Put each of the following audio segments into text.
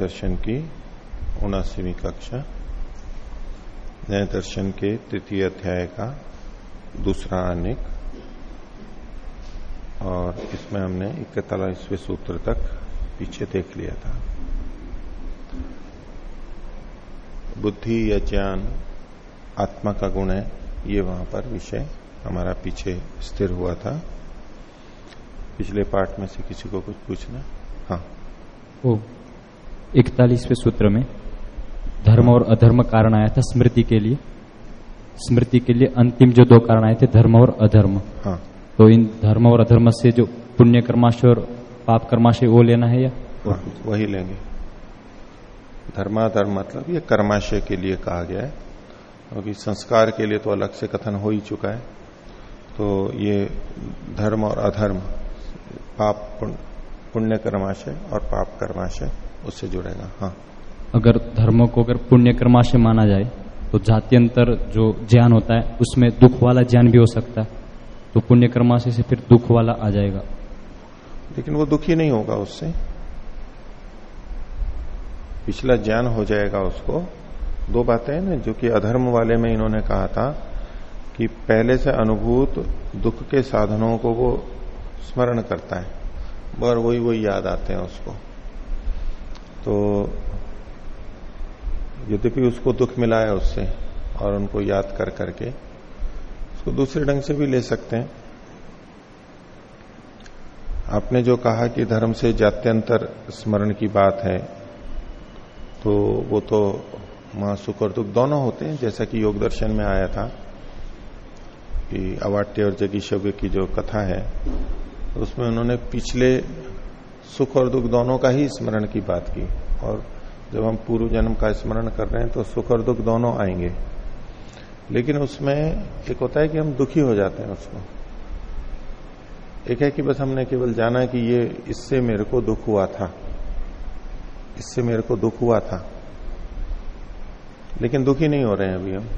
दर्शन की उनासीवी कक्षा न्याय दर्शन के तृतीय अध्याय का दूसरा अनेक और इसमें हमने इकतालीसवें सूत्र तक पीछे देख लिया था। बुद्धि या ज्ञान, आत्मा का गुण है, ये वहाँ पर विषय हमारा पीछे स्थिर हुआ था। पिछले पार्ट में से किसी को कुछ पूछना? हाँ। इकतालीसवें सूत्र में धर्म और अधर्म कारण आया था स्मृति के लिए। स्मृति के लिए अंतिम जो दो कारण आए थे धर्म और अधर्म। हाँ। तो इन धर्म और अधर्म से जो पुण्य कर्माशय और पाप कर्माशय वो लेना है या? हाँ, वही लेंगे। धर्माधर्म मतलब ये कर्माशय के लिए कहा गया है। क्योंकि संस्कार के लिए तो अलग से कथन हो ही चुका है। तो ये धर्म और अधर्म पाप पुण्य पुण्य कर्माशय और पाप कर्माशय उससे जुड़ेगा हाँ। अगर धर्म को अगर पुण्य कर्माशय माना जाए तो जात्यंतर जो ज्ञान होता है उसमें दुख वाला ज्ञान भी हो सकता है। तो पुण्य कर्माशय से फिर दुख वाला आ जाएगा। लेकिन वो दुखी नहीं होगा उससे। पिछला ज्ञान हो जाएगा उसको। दो बातें हैं ना जो कि अधर्म वाले में इन्होंने कहा था कि पहले से अनुभूत दुख के साधनों को वो स्मरण करता है। और वही वही याद आते हैं उसको। तो यद्यपि उसको दुख मिला है उससे और उनको याद कर करके, उसको दूसरे ढंग से भी ले सकते हैं। आपने जो कहा कि धर्म से जात्यंतर स्मरण की बात है तो वो तो वहाँ सुख और दुख दोनों होते हैं, जैसा कि योग दर्शन में आया था कि अवाट्य और जगीशव्य की जो कथा है, उसमें उन्होंने पिछले सुख और दुख दोनों का ही स्मरण की बात की। और जब हम पूर्व जन्म का स्मरण कर रहे हैं तो सुख और दुख दोनों आएँगे। लेकिन उसमें एक होता है कि हम दुखी हो जाते हैं उसको। एक है कि बस हमने केवल जाना कि ये, इससे मेरे को दुख हुआ था। इससे मेरे को दुख हुआ था। लेकिन दुखी नहीं हो रहे हैं अभी हम।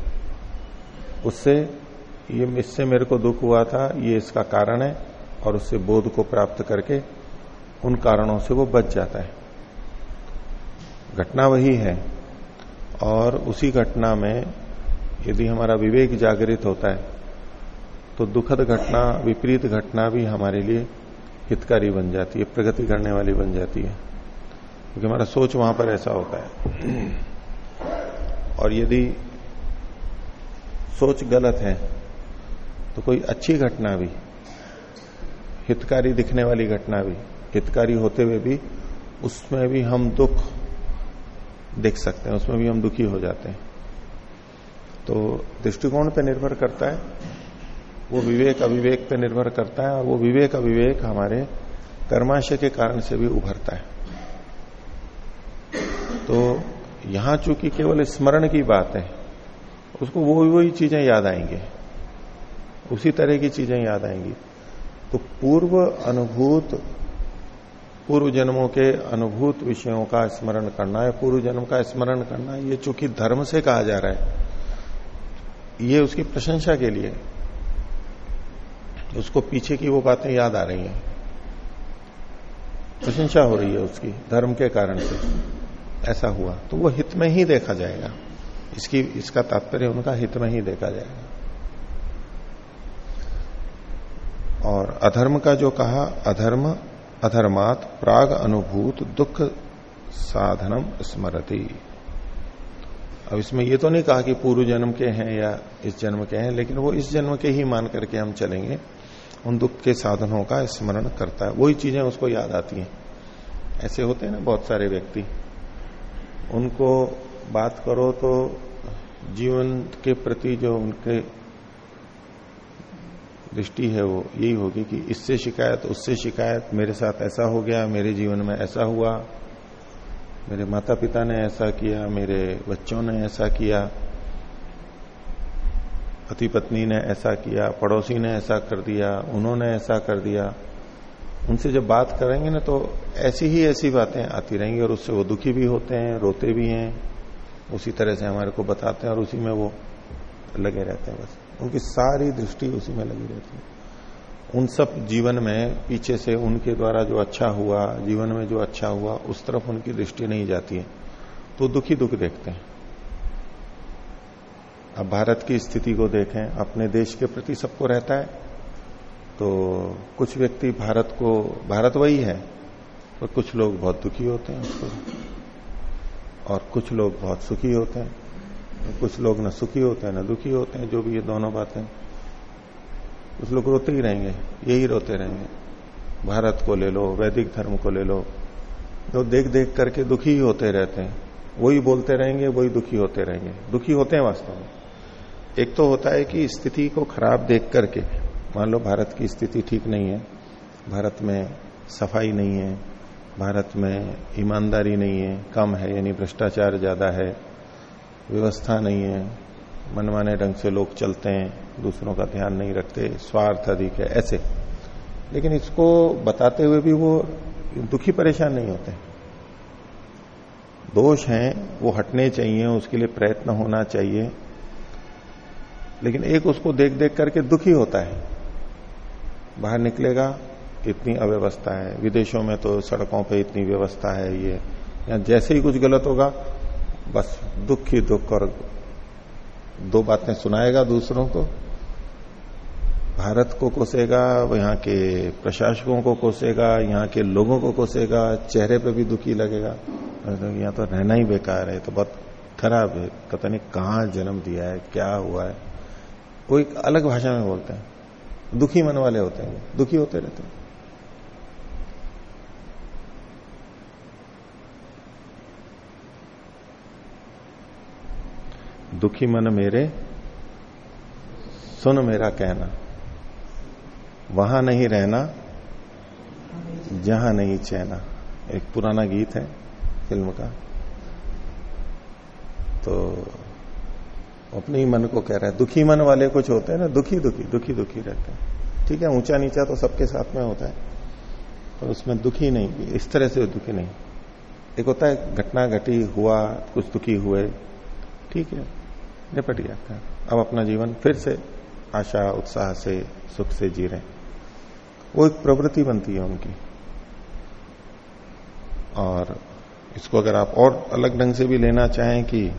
उससे, ये, इससे मेरे को दुख हुआ था, ये इसका कारण है, और उससे बोध को प्राप्त करके उन कारणों से वो बच जाता है। घटना वही है और उसी घटना में यदि हमारा विवेक जागृत होता है तो दुखद घटना, विपरीत घटना भी हमारे लिए हितकारी बन जाती है, प्रगति करने वाली बन जाती है। क्योंकि हमारा सोच वहाँ पर ऐसा होता है। और यदि सोच गलत है तो कोई अच्छी घटना भी, हितकारी दिखने वाली घटना भी हितकारी होते हुए भी उसमें भी हम दुख देख सकते हैं, उसमें भी हम दुखी हो जाते हैं। तो दृष्टिकोण पे निर्भर करता है, वो विवेक अविवेक पे निर्भर करता है, और वो विवेक अविवेक हमारे कर्माशय के कारण से भी उभरता है। तो यहाँ चूँकि केवल स्मरण की बात है, उसको वो वही चीज़ें याद आएँगे, उसी तरह की चीज़ें याद आएँगी। तो पूर्व अनुभूत पूर्व जन्मों के अनुभूत विषयों का स्मरण करना है पूर्व जन्म का स्मरण करना ये चूँकि धर्म से कहा जा रहा है, ये उसकी प्रशंसा के लिए। उसको पीछे की वो बातें याद आ रही हैं। प्रशंसा हो रही है उसकी, धर्म के कारण से। ऐसा हुआ तो वो हित में ही देखा जाएगा। इसकी, इसका तात्पर्य उनका हित में ही देखा जाएगा। और अधर्म का जो कहा, अधर्म अधर्मात प्राग अनुभूत दुख साधनम स्मरती। अब इसमें ये तो नहीं कहा कि पूर्व जन्म के हैं या इस जन्म के हैं, लेकिन वो इस जन्म के ही मान करके हम चलेंगे। उन दुख के साधनों का स्मरण करता है। वही चीज़ें उसको याद आती हैं। ऐसे होते हैं ना बहुत सारे व्यक्ति। उनको बात करो तो जीवन के प्रति जो उनके दृष्टि है वो, यही होगी कि इससे शिकायत, उससे शिकायत, मेरे साथ ऐसा हो गया, मेरे जीवन में ऐसा हुआ, मेरे माता पिता ने ऐसा किया, मेरे बच्चों ने ऐसा किया पति पत्नी ने ऐसा किया, पड़ोसी ने ऐसा कर दिया उन्होंने ऐसा कर दिया। उनसे जब बात करेंगे ना तो ऐसी ही ऐसी बातें आती रहेंगी और उससे वो दुखी भी होते हैं, रोते भी हैं, उसी तरह से हमारे को बताते हैं और उसी में वो लगे रहते हैं बस। उनकी सारी दृष्टि उसी में लगी रहती है। उन सब जीवन में पीछे से उनके द्वारा जो अच्छा हुआ, जीवन में जो अच्छा हुआ, उस तरफ़ उनकी दृष्टि नहीं जाती है। तो दुखी दुख देखते हैं। अब भारत की स्थिति को देखें, अपने देश के प्रति सबको रहता है। तो कुछ व्यक्ति भारत को, भारत वही है तो कुछ लोग बहुत दुखी होते हैं उसको। और कुछ लोग बहुत सुखी होते हैं। कुछ लोग न सुखी होते हैं, न दुखी होते हैं, जो भी ये दोनों बातें। कुछ लोग रोते ही रहेंगे, यही रोते रहेंगे। भारत को ले लो, वैदिक धर्म को ले लो। जो देख देख करके दुखी ही होते रहते हैं। वही बोलते रहेंगे, वही दुखी होते रहेंगे। दुखी होते हैं वास्तव में। एक तो होता है कि स्थिति को खराब देख करके, मान लो भारत की स्थिति ठीक नहीं है, भारत में सफ़ाई नहीं है, भारत में ईमानदारी नहीं है, कम है, यानी भ्रष्टाचार ज़्यादा है व्यवस्था नहीं है, मनमाने ढंग से लोग चलते हैं, दूसरों का ध्यान नहीं रखते, स्वार्थ अधिक है, ऐसे। लेकिन इसको बताते हुए भी वो दुखी परेशान नहीं होते। दोष हैं, वो हटने चाहिए, उसके लिए प्रयत्न होना चाहिए, लेकिन एक उसको देख देख करके दुखी होता है। बाहर निकलेगा, इतनी अव्यवस्था है, विदेशों में तो सड़कों पे इतनी व्यवस्था है ये, या जैसे ही कुछ गलत होगा बस दुख ही दुख और दो बातें सुनाएगा दूसरों को। भारत को कोसेगा, यहाँ के प्रशासकों को कोसेगा, यहाँ के लोगों को कोसेगा, चेहरे पे भी दुखी लगेगा। तो यहाँ तो रहना ही बेकार है तो बहुत खराब है। पता नहीं कहाँ जन्म दिया है, क्या हुआ है। कोई अलग भाषा में बोलते हैं, दुखी मन वाले होते हैं, दुखी होते रहते हैं। दुखी मन मेरे, सुन मेरा कहना। वहाँ नहीं रहना, जहाँ नहीं चैना। एक पुराना गीत है फ़िल्म का। तो अपने ही मन को कह रहा है, दुखी मन वाले कुछ होते हैं ना, दुखी दुखी दुखी दुखी रहते हैं। ठीक है ऊँचा नीचा तो सबके साथ में होता है, पर उसमें दुखी नहीं, इस तरह से दुखी नहीं। एक होता है, घटना घटी, हुआ, कुछ दुखी हुए, ठीक है। निपट गया अब अपना जीवन फिर से आशा, उत्साह से, सुख से जी रहे वो एक प्रवृत्ति बनती है उनकी। और इसको अगर आप और अलग ढंग से भी लेना चाहें कि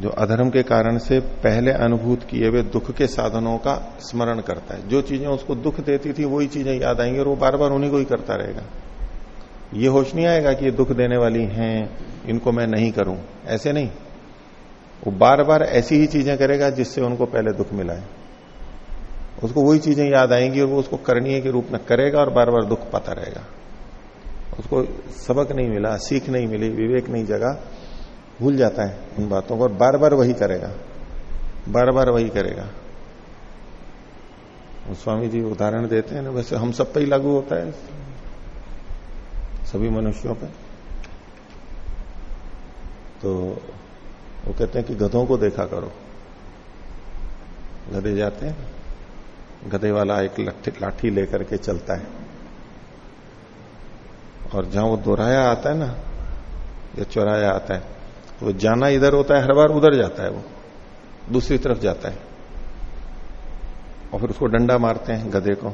जो अधर्म के कारण से पहले अनुभूत किए हुए दुख के साधनों का स्मरण करता है। जो चीज़ें उसको दुख देती थी, वही चीज़ें याद आएँगी और वो बार बार उन्हीं को ही करता रहेगा। ये होश नहीं आएगा कि ये दुख देने वाली हैं, इनको मैं नहीं करूँ। ऐसे नहीं। वो बार बार ऐसी ही चीज़ें करेगा जिससे उनको पहले दुख मिला है। उसको वही चीज़ें याद आएँगी और वो उसको करणीय के रूप में करेगा और बार बार दुख पाता रहेगा। उसको सबक नहीं मिला, सीख नहीं मिली, विवेक नहीं जगा, भूल जाता है उन बातों को और बार बार वही करेगा। बार बार वही करेगा। स्वामी जी उदाहरण देते हैं ना, वैसे हम सब पे ही लागू होता है। सभी मनुष्यों पे। तो वो कहते हैं कि गधों को देखा करो। गधे जाते हैं, गधे वाला एक लाठी लेकर के चलता है। और जहाँ वो दोहराया आता है ना या चौराया आता है तो वो जाना इधर होता है, हर बार उधर जाता है वो, दूसरी तरफ़ जाता है। और फिर उसको डंडा मारते हैं गधे को,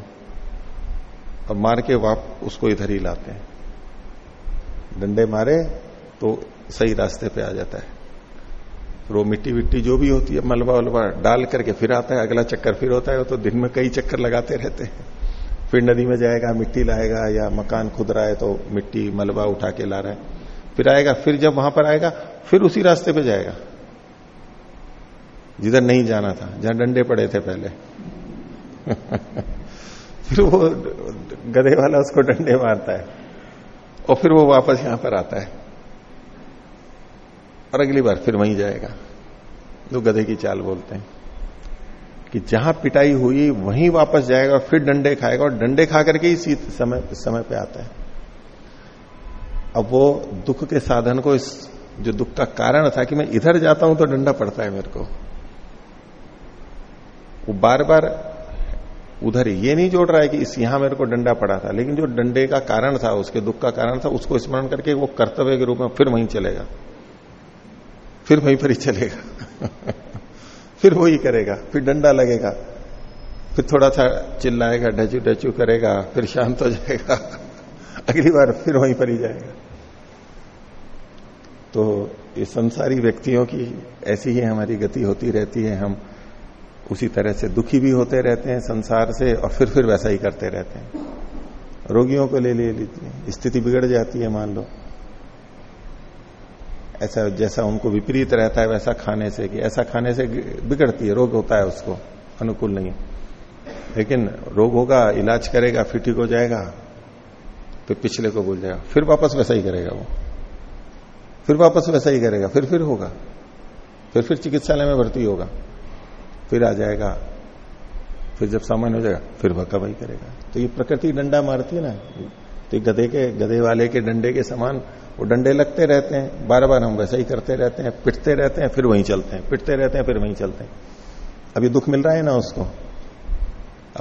और मार के वाप उसको इधर ही लाते हैं। डंडे मारे तो सही रास्ते पे आ जाता है। वो मिट्टी विट्टी जो भी होती है, मलबा वलबा डाल करके फिर आता है, अगला चक्कर फिर होता है, वो तो दिन में कई चक्कर लगाते रहते हैं। फिर नदी में जाएगा, मिट्टी लाएगा या मकान खुद रहा है तो मिट्टी, मलबा उठा के ला रहा है। फिर आएगा, फिर जब वहाँ पर आएगा, फिर उसी रास्ते पे जाएगा। जिधर नहीं जाना था, जहाँ डंडे पड़े थे पहले। फिर वो गधे वाला उसको डंडे मारता है और फिर वो वापस यहाँ पर आता है। और अगली बार फिर वहीं जाएगा। जो गधे की चाल बोलते हैं कि जहाँ पिटाई हुई, वहीं वापस जाएगा और फिर डंडे खाएगा और डंडे खा करके ही समय समय पे आता है। अब वो दुख के साधन को इस, जो दुख का कारण था कि मैं इधर जाता हूँ तो डंडा पड़ता है मेरे को। वो बार बार उधर ये नहीं जोड़ रहा है कि इस, यहाँ मेरे को डंडा पड़ा था, लेकिन जो डंडे का कारण था, उसके दुख का कारण था, उसको स्मरण करके वो कर्तव्य के रूप में फिर वहीं चलेगा। फिर वहीं पर ही चलेगा। फिर वही करेगा, फिर डंडा लगेगा, फिर थोड़ा सा चिल्लाएगा डचू डचू करेगा, फिर शांत हो जाएगा। अगली बार फिर वहीं पर ही जाएगा। तो ये संसारी व्यक्तियों की ऐसी ही हमारी गति होती रहती है, हम उसी तरह से दुखी भी होते रहते हैं संसार से और फिर फिर वैसा ही करते रहते हैं। रोगियों को ले ले लीजिए, स्थिति बिगड़ जाती है, मान लो। ऐसा जैसा उनको विपरीत रहता है, वैसा खाने से कि ऐसा खाने से बिगड़ती है, रोग होता है उसको, अनुकूल नहीं लेकिन रोग होगा, इलाज करेगा, फिर ठीक हो जाएगा फिर पिछले को भूल जाएगा, फिर वापस वैसा ही करेगा वो। फिर वापस वैसा ही करेगा, फिर फिर होगा, फिर फिर चिकित्सालय में भर्ती होगा, फिर आ जाएगा, फिर जब सामान्य हो जाएगा, फिर वह कबाई करेगा। तो ये प्रकृति डंडा मारती है ना तो गधे के, गधे वाले के डंडे के समान वो डंडे लगते रहते हैं बार बार हम वैसा ही करते रहते हैं, पिटते रहते हैं, फिर वहीं चलते हैं, पिटते रहते हैं, फिर वहीं चलते हैं। अभी दुख मिल रहा है ना उसको?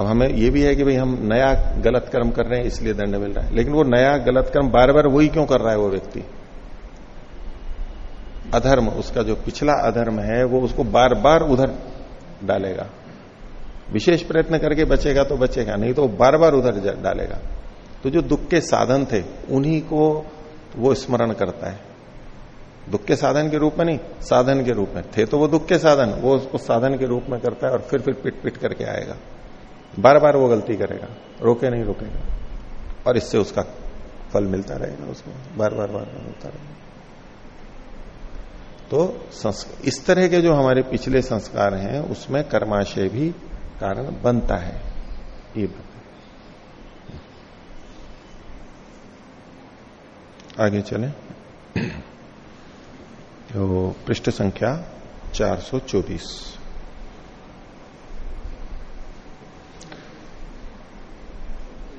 अब हमें ये भी है कि भाई हम नया गलत कर्म कर रहे हैं, इसलिए दंड मिल रहा है। लेकिन वो नया गलत कर्म बार बार वही क्यों कर रहा है वो व्यक्ति? अधर्म, उसका जो पिछला अधर्म है, वो उसको बार बार उधर डालेगा। विशेष प्रयत्न करके बचेगा तो बचेगा, नहीं तो बार बार उधर डालेगा। तो जो दुख के साधन थे, उन्हीं को वो स्मरण करता है। दुख के साधन के रूप में नहीं, साधन के रूप में। थे तो वो दुख के साधन, वो उसको साधन के रूप में करता है और फिर फिर पिट पिट करके आएगा। बार बार वो गलती करेगा, रोके नहीं रोकेगा। और इससे उसका फल मिलता रहेगा उसको बार बार बार बार मिलता रहेगा। तो इस तरह के जो हमारे पिछले संस्कार हैं, उसमें कर्माशय भी कारण बनता है। ये आगे चले। तो पृष्ठ संख्या 424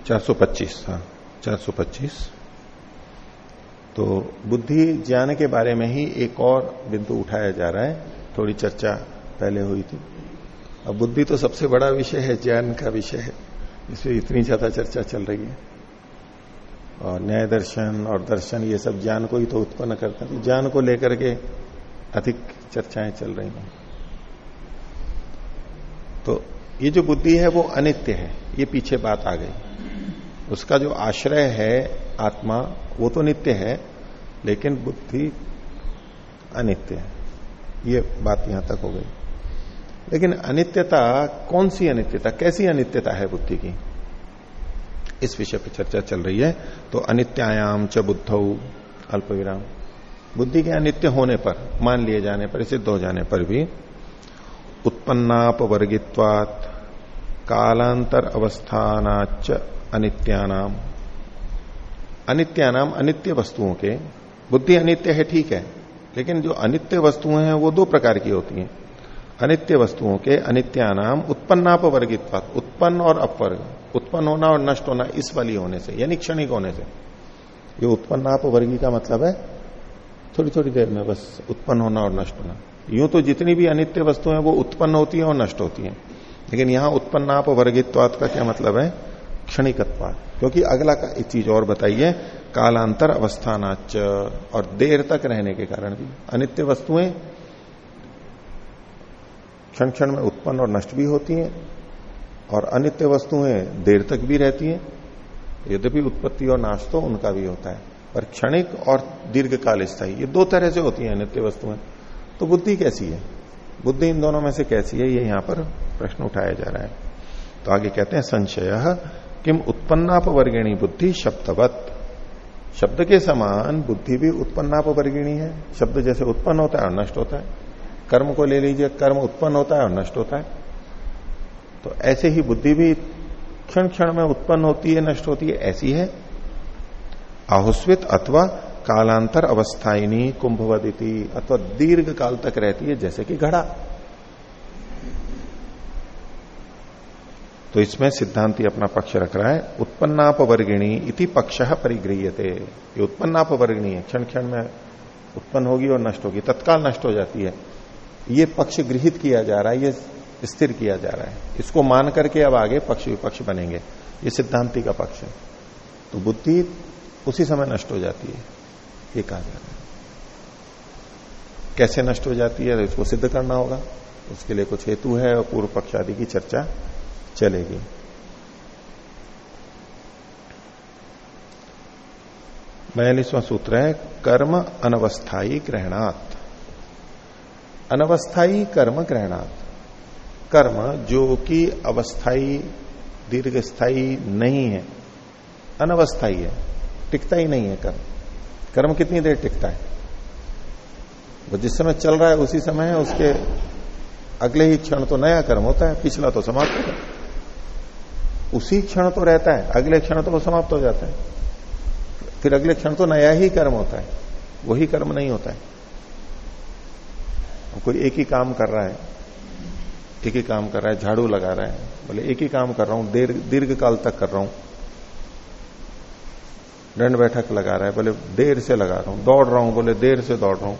425 हाँ 425 तो बुद्धि ज्ञान के बारे में ही एक और बिंदु उठाया जा रहा है। थोड़ी चर्चा पहले हुई थी। अब बुद्धि तो सबसे बड़ा विषय है, ज्ञान का विषय है। इसमें इतनी ज़्यादा चर्चा चल रही है। और न्याय दर्शन और दर्शन, ये सब ज्ञान को ही तो उत्पन्न करते हैं। ज्ञान को लेकर के अधिक चर्चाएँ चल रही हैं। तो ये जो बुद्धि है, वो अनित्य है। ये पीछे बात आ गई। उसका जो आश्रय है, आत्मा, वो तो नित्य है, लेकिन बुद्धि अनित्य है। ये बात यहाँ तक हो गई। लेकिन अनित्यता, कौन सी अनित्यता, कैसी अनित्यता है बुद्धि की? इस विषय पर चर्चा चल रही है तो अनित्यायाम च बुद्ध अल्प विराम बुद्धि के अनित्य होने पर, मान लिए जाने पर सिद्ध हो जाने पर भी उत्पन्नाप वर्गित्वात कालांतर अवस्थानाच अनित्यानाम। अनित्यानाम अनित्य वस्तुओं के, बुद्धि अनित्य है, ठीक है, लेकिन जो अनित्य वस्तुएँ हैं, वो दो प्रकार की होती हैं। अनित्य वस्तुओं के अनित्यानाम उत्पन्नाप वर्गित्वात उत्पन्न और अपवर्ग। उत्पन्न होना और नष्ट होना इस वाली होने से, यानी क्षणिक होने से। ये उत्पन्न आप वर्गी का मतलब है थोड़ी थोड़ी देर में बस उत्पन्न होना और नष्ट होना। यूँ तो जितनी भी अनित्य वस्तुएँ वो उत्पन्न होती हैं और नष्ट होती हैं। लेकिन यहाँ उत्पन्न आप वर्गित्वाद का क्या मतलब है? क्षणिकत्वाद क्योंकि अगला का एक चीज़ और बताइए, कालांतर अवस्थानाच और देर तक रहने के कारण भी। अनित्य वस्तुएँ क्षण क्षण में उत्पन्न और नष्ट भी होती हैं और अनित्य वस्तुएँ देर तक भी रहती हैं, यद्यपि उत्पत्ति और नाश तो उनका भी होता है, पर क्षणिक और दीर्घकाल स्थायी ये दो तरह से होती है अनित्य वस्तुएँ। तो बुद्धि कैसी है? बुद्धि इन दोनों में से कैसी है? ये यहाँ पर प्रश्न उठाया जा रहा है। तो आगे कहते हैं, संशय, किम उत्पन्नापवर्गिणी बुद्धि शब्दवत। शब्द के समान बुद्धि भी उत्पन्नापवर्गिणी है। शब्द जैसे उत्पन्न होता है और नष्ट होता है। कर्म को ले लीजिए, कर्म उत्पन्न होता है और नष्ट होता है। तो ऐसे ही बुद्धि भी क्षण क्षण में उत्पन्न होती है, नष्ट होती है, ऐसी है। आहुस्वित अथवा कालांतर अवस्थाइनी कुंभवदिति अथवा दीर्घ काल तक रहती है, जैसे कि घड़ा। तो इसमें सिद्धांति अपना पक्ष रख रहा है, उत्पन्नापवर्गिणी इति पक्ष परिगृह्यते। ये उत्पन्नापवर्गिणी है क्षण क्षण में उत्पन्न होगी और नष्ट होगी, तत्काल नष्ट हो जाती है। ये पक्ष गृहित किया जा रहा है, ये स्थिर किया जा रहा है। इसको मान करके अब आगे पक्ष विपक्ष बनेंगे। ये सिद्धांति का पक्ष है। तो बुद्धि उसी समय नष्ट हो जाती है। ये कहा जा रहा है। कैसे नष्ट हो जाती है? तो इसको सिद्ध करना होगा। उसके लिए कुछ हेतु है और पूर्व पक्ष आदि की चर्चा चलेगी। बयालीसवां सूत्र है, कर्म अनवस्थाई ग्रहणात्। अनवस्थाई कर्म ग्रहणात्। कर्म जो कि अवस्थाई दीर्घ स्थायी नहीं है। अनवस्थाई है। टिकता ही नहीं है कर्म। कर्म कितनी देर टिकता है? वो जिस समय चल रहा है उसी समय है उसके अगले ही क्षण तो नया कर्म होता है, पिछला तो समाप्त होता है। उसी क्षण तो रहता है, अगले क्षण तो वो समाप्त हो जाता है। फिर अगले क्षण तो नया ही कर्म होता है, वही कर्म नहीं होता है। कोई एक ही काम कर रहा है एक ही काम कर रहा है, झाड़ू लगा रहा है। बोले, एक ही काम कर रहा हूँ, देर दीर्घ काल तक कर रहा हूँ। दंड बैठक लगा रहा है, बोले, देर से लगा रहा हूँ, दौड़ रहा हूँ, बोले, देर से दौड़ रहा हूँ।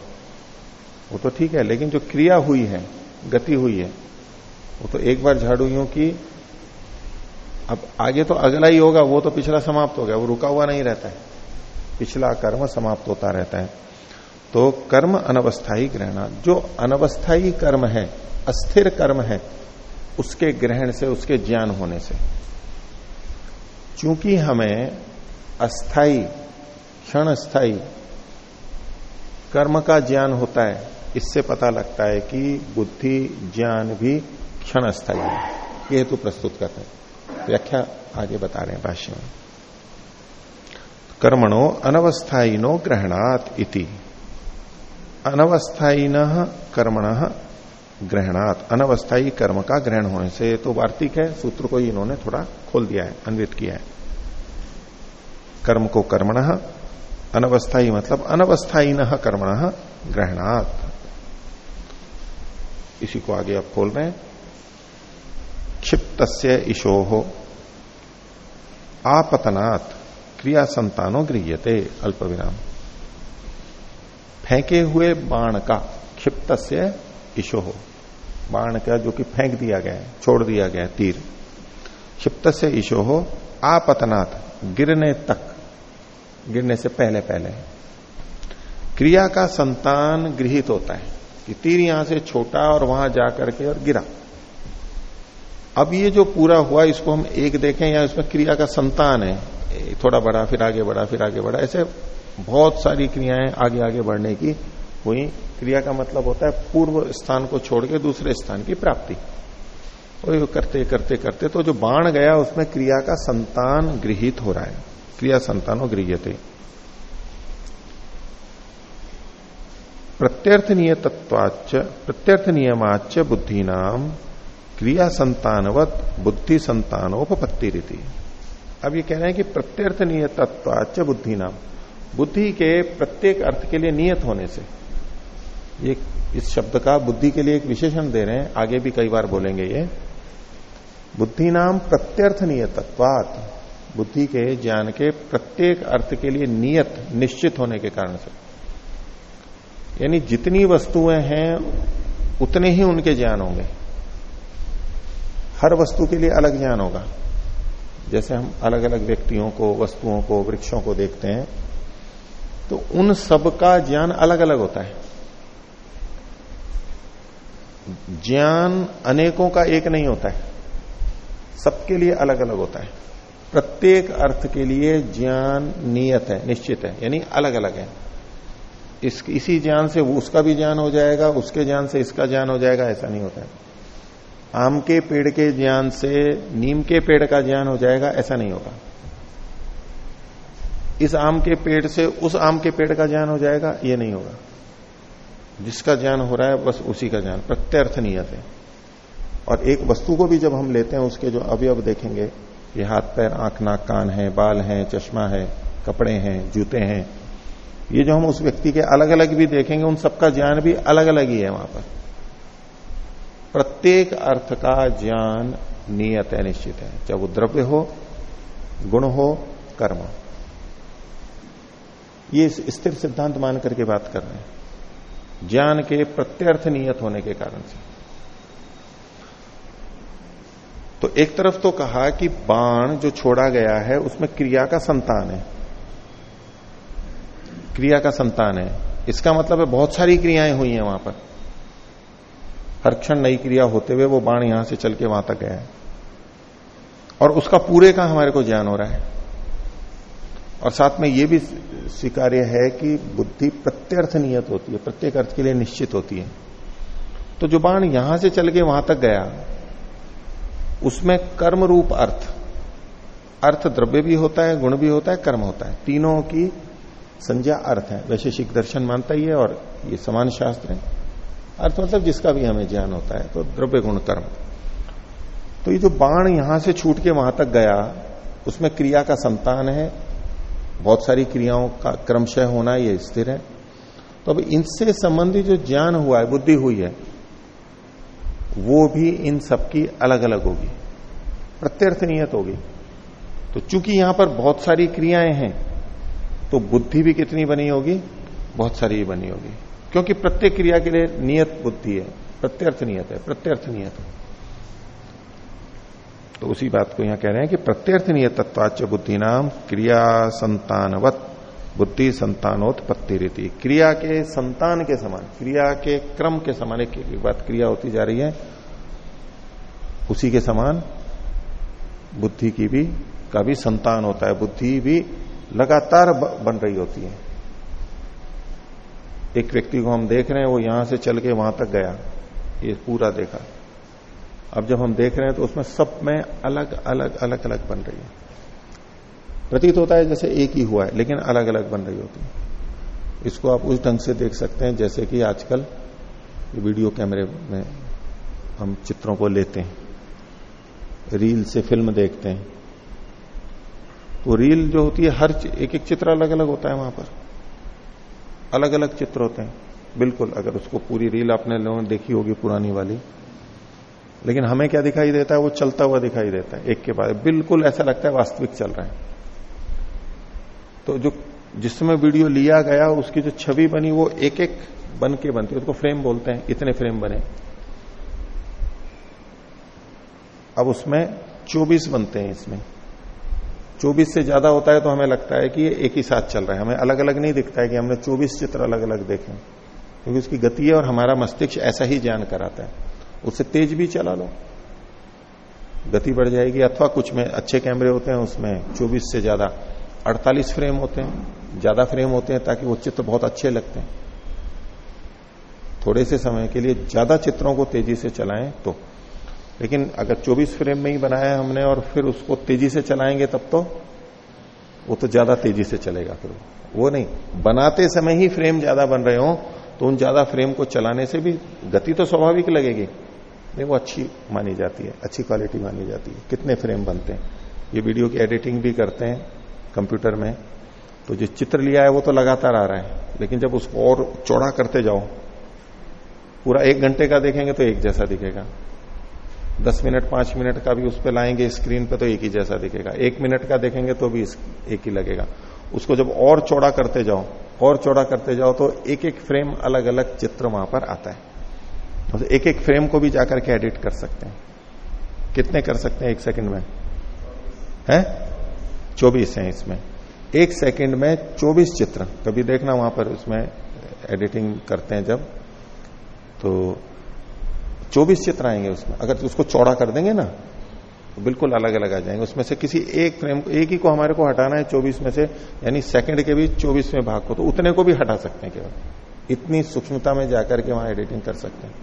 वो तो ठीक है, लेकिन जो क्रिया हुई है, गति हुई है, वो तो एक बार झाड़ू यूँ की, अब आगे तो अगला ही होगा, वो तो पिछला समाप्त हो गया, वो रुका हुआ नहीं रहता है। पिछला कर्म समाप्त होता रहता है। तो कर्म अनवस्थाई ग्रहण, जो अनवस्थाई कर्म है अस्थिर कर्म है उसके ग्रहण से, उसके ज्ञान होने से। चूँकि हमें अस्थाई क्षण स्थायी कर्म का ज्ञान होता है, इससे पता लगता है कि बुद्धि, ज्ञान भी क्षण स्थायी है। ये हेतु प्रस्तुत करते हैं। व्याख्या आगे बता रहे हैं भाष्य में। कर्मणो अनवस्थाइनो ग्रहणात इति। अनवस्थाइन कर्मण ग्रहणात अनवस्थाई कर्म का ग्रहण होने से तो वार्तिक है, सूत्र को ही इन्होंने थोड़ा खोल दिया है, अन्वित किया है। कर्म को कर्मण अनवस्थाई मतलब अनवस्थाई न कर्मण ग्रहणात। इसी को आगे आप खोल रहे हैं। क्षिप्त ईशो हो आपतनात् क्रिया संतानो गृह्यते अल्प विराम फेंके हुए बाण का क्षिप्त ईशो हो। बाण का जो कि फेंक दिया गया है छोड़ दिया गया तीर। क्षिप्त से ईशो हो, आपतनाथ, गिरने तक। गिरने से पहले पहले। क्रिया का संतान गृहित होता है कि तीर यहाँ से छोटा और वहाँ जाकर के और गिरा। अब ये जो पूरा हुआ, इसको हम एक देखें या इसमें क्रिया का संतान है। थोड़ा बड़ा, फिर आगे बढ़ा, फिर आगे बढ़ा। ऐसे बहुत सारी क्रियाएँ आगे आगे बढ़ने की हुई क्रिया का मतलब होता है पूर्व स्थान को छोड़ के दूसरे स्थान की प्राप्ति। और करते करते करते तो जो बाण गया उसमें क्रिया का संतान गृहित हो रहा है। क्रिया संतानो गृहते प्रत्यर्थ नियतत्वाच प्रत्यर्थ नियमाच बुद्धि नाम क्रिया संतानवत बुद्धि संतानोपत्ति रीति अब ये कह रहे हैं कि प्रत्यर्थ नियतत्वाच बुद्धि नाम बुद्धि के प्रत्येक अर्थ के लिए नियत होने से ये इस शब्द का बुद्धि के लिए एक विशेषण दे रहे हैं। आगे भी कई बार बोलेंगे ये। बुद्धि नाम प्रत्यर्थ नियतत्वात बुद्धि के ज्ञान के प्रत्येक अर्थ के लिए नियत, निश्चित होने के कारण से। यानी जितनी वस्तुएँ हैं, उतने ही उनके ज्ञान होंगे। हर वस्तु के लिए अलग ज्ञान होगा। जैसे हम अलग अलग व्यक्तियों को, वस्तुओं को, वृक्षों को देखते हैं तो उन सब का ज्ञान अलग अलग होता है। ज्ञान अनेकों का एक नहीं होता है। सबके लिए अलग अलग होता है। प्रत्येक अर्थ के लिए ज्ञान नियत है, निश्चित है, यानी अलग अलग है। इस, इसी ज्ञान से उसका भी ज्ञान हो जाएगा, उसके ज्ञान से इसका ज्ञान हो जाएगा, ऐसा नहीं होता है। आम के पेड़ के ज्ञान से नीम के पेड़ का ज्ञान हो जाएगा, ऐसा नहीं होगा। इस आम के पेड़ से उस आम के पेड़ का ज्ञान हो जाएगा, ये नहीं होगा। जिसका ज्ञान हो रहा है, बस उसी का ज्ञान। प्रत्यर्थ नियत। है और एक वस्तु को भी जब हम लेते हैं, उसके जो अवयव देखेंगे, ये हाथ, पैर, आँख, नाक, कान है, बाल है, चश्मा है, कपड़े हैं, जूते हैं, ये जो हम उस व्यक्ति के अलग अलग भी देखेंगे, उन सबका ज्ञान भी अलग अलग ही है वहाँ पर। प्रत्येक अर्थ का ज्ञान नियत है निश्चित है। चाहे वो द्रव्य हो, गुण हो, कर्म ये स्थिर सिद्धांत मान करके बात कर रहे हैं। ज्ञान के प्रत्यर्थ नियत होने के कारण से। तो एक तरफ़ तो कहा कि बाण जो छोड़ा गया है, उसमें क्रिया का संतान है। क्रिया का संतान है। इसका मतलब है बहुत सारी क्रियाएँ हुई हैं वहाँ पर। हर क्षण नई क्रिया होते हुए वो बाण यहाँ से चल के वहाँ तक गया है। और उसका पूरे का हमारे को ज्ञान हो रहा है। और साथ में ये भी स्वीकार्य है कि बुद्धि प्रत्यर्थ नियत होती है, प्रत्येक अर्थ के लिए निश्चित होती है। तो जो बाण यहाँ से चल के वहाँ तक गया, उसमें कर्म रूप अर्थ अर्थ द्रव्य भी होता है, गुण भी होता है, कर्म होता है। तीनों की संज्ञा अर्थ है। वैशेषिक दर्शन मानता ही है और ये समान शास्त्र है। अर्थ मतलब जिसका भी हमें ज्ञान होता है तो द्रव्य गुण कर्म। तो ये जो बाण यहाँ से छूट के वहाँ तक गया, उसमें क्रिया का संतान है बहुत सारी क्रियाओं का क्रमशः होना ये स्थिर है। तो अब इनसे संबंधित जो ज्ञान हुआ है, बुद्धि हुई है, वो भी इन सबकी अलग अलग होगी। प्रत्यर्थ नियत होगी। तो चूँकि यहाँ पर बहुत सारी क्रियाएँ हैं तो बुद्धि भी कितनी बनी होगी? बहुत सारी बनी होगी। क्योंकि प्रत्येक क्रिया के लिए नियत बुद्धि है प्रत्यर्थ नियत है प्रत्यर्थ नियत है तो उसी बात को यहाँ कह रहे हैं कि प्रत्यर्थ नियत तत्वाच बुद्धि नाम क्रिया संतानवत, बुद्धि संतानोत्पत्ति रीति क्रिया के संतान के समान, क्रिया के क्रम के समान, एक बात क्रिया होती जा रही है, उसी के समान बुद्धि की भी, का भी संतान होता है। बुद्धि भी लगातार बन रही होती है। एक व्यक्ति को हम देख रहे हैं, वो यहाँ से चल के वहाँ तक गया, ये पूरा देखा। अब जब हम देख रहे हैं तो उसमें सब में अलग अलग अलग अलग बन रही है। प्रतीत होता है जैसे एक ही हुआ है, लेकिन अलग अलग बन रही होती है। इसको आप उस ढंग से देख सकते हैं, जैसे कि आजकल वीडियो कैमरे में हम चित्रों को लेते हैं, रील से फ़िल्म देखते हैं। तो रील जो होती है, हर एक एक चित्र अलग अलग होता है वहाँ पर। अलग अलग चित्र होते हैं। बिल्कुल, अगर उसको पूरी रील आपने लोगों ने देखी होगी, पुरानी वाली लेकिन हमें क्या दिखाई देता है? वो चलता हुआ दिखाई देता है, एक के बाद। बिल्कुल ऐसा लगता है वास्तविक चल रहा है। तो जो जिसमें वीडियो लिया गया, उसकी जो छवि बनी, वो एक एक बन के बनती है। उसको फ्रेम बोलते हैं, इतने फ्रेम बने। अब उसमें 24 बनते हैं इसमें। 24 से ज़्यादा होता है तो हमें लगता है कि ये एक ही साथ चल रहा है। हमें अलग अलग नहीं दिखता है कि हमने 24 चित्र अलग अलग देखे क्योंकि उसकी गति है और हमारा मस्तिष्क ऐसा ही ज्ञान कराता है। उससे तेज भी चला लो। गति बढ़ जाएगी, अथवा कुछ में अच्छे कैमरे होते हैं, उसमें 24 से ज़्यादा 48 फ्रेम होते हैं, ज़्यादा फ्रेम होते हैं ताकि वो चित्र बहुत अच्छे लगते हैं। थोड़े से समय के लिए ज़्यादा चित्रों को तेज़ी से चलाएँ तो। लेकिन अगर 24 फ्रेम में ही बनाया है हमने और फिर उसको तेज़ी से चलाएँगे तब तो वो तो ज़्यादा तेज़ी से चलेगा फिर वो नहीं, बनाते समय ही फ्रेम ज़्यादा बन रहे हो तो उन ज़्यादा फ्रेम को चलाने से भी गति तो स्वाभाविक लगेगी। वो अच्छी मानी जाती है, अच्छी क्वालिटी मानी जाती है। कितने फ्रेम बनते हैं? ये वीडियो की एडिटिंग भी करते हैं कंप्यूटर में। तो जो चित्र लिया है, वो तो लगातार आ रहा है। लेकिन जब उसको और चौड़ा करते जाओ, पूरा एक घंटे का देखेंगे तो एक जैसा दिखेगा। दस मिनट, पाँच मिनट का भी उस पर लाएँगे स्क्रीन पे तो एक ही जैसा दिखेगा। एक मिनट का देखेंगे तो भी एक ही लगेगा। उसको जब और चौड़ा करते जाओ, और चौड़ा करते जाओ तो एक एक फ्रेम अलग अलग चित्र वहाँ पर आता है। तो एक एक फ्रेम को भी जाकर के एडिट कर सकते हैं। कितने कर सकते हैं एक सेकंड में? है? चौबीस है इसमें। एक सेकंड में चौबीस चित्र। कभी देखना वहाँ पर उसमें एडिटिंग करते हैं जब। तो चौबीस चित्र आएँगे उसमें। अगर उसको चौड़ा कर देंगे ना तो बिल्कुल अलग अलग आ जाएँगे। उसमें से किसी एक फ्रेम को, एक ही को हमारे को हटाना है चौबीस में से, यानी सेकंड के भी चौबीसवें भाग को तो उतने को भी हटा सकते हैं केवल। इतनी सूक्ष्मता में जाकर के वहाँ एडिटिंग कर सकते हैं।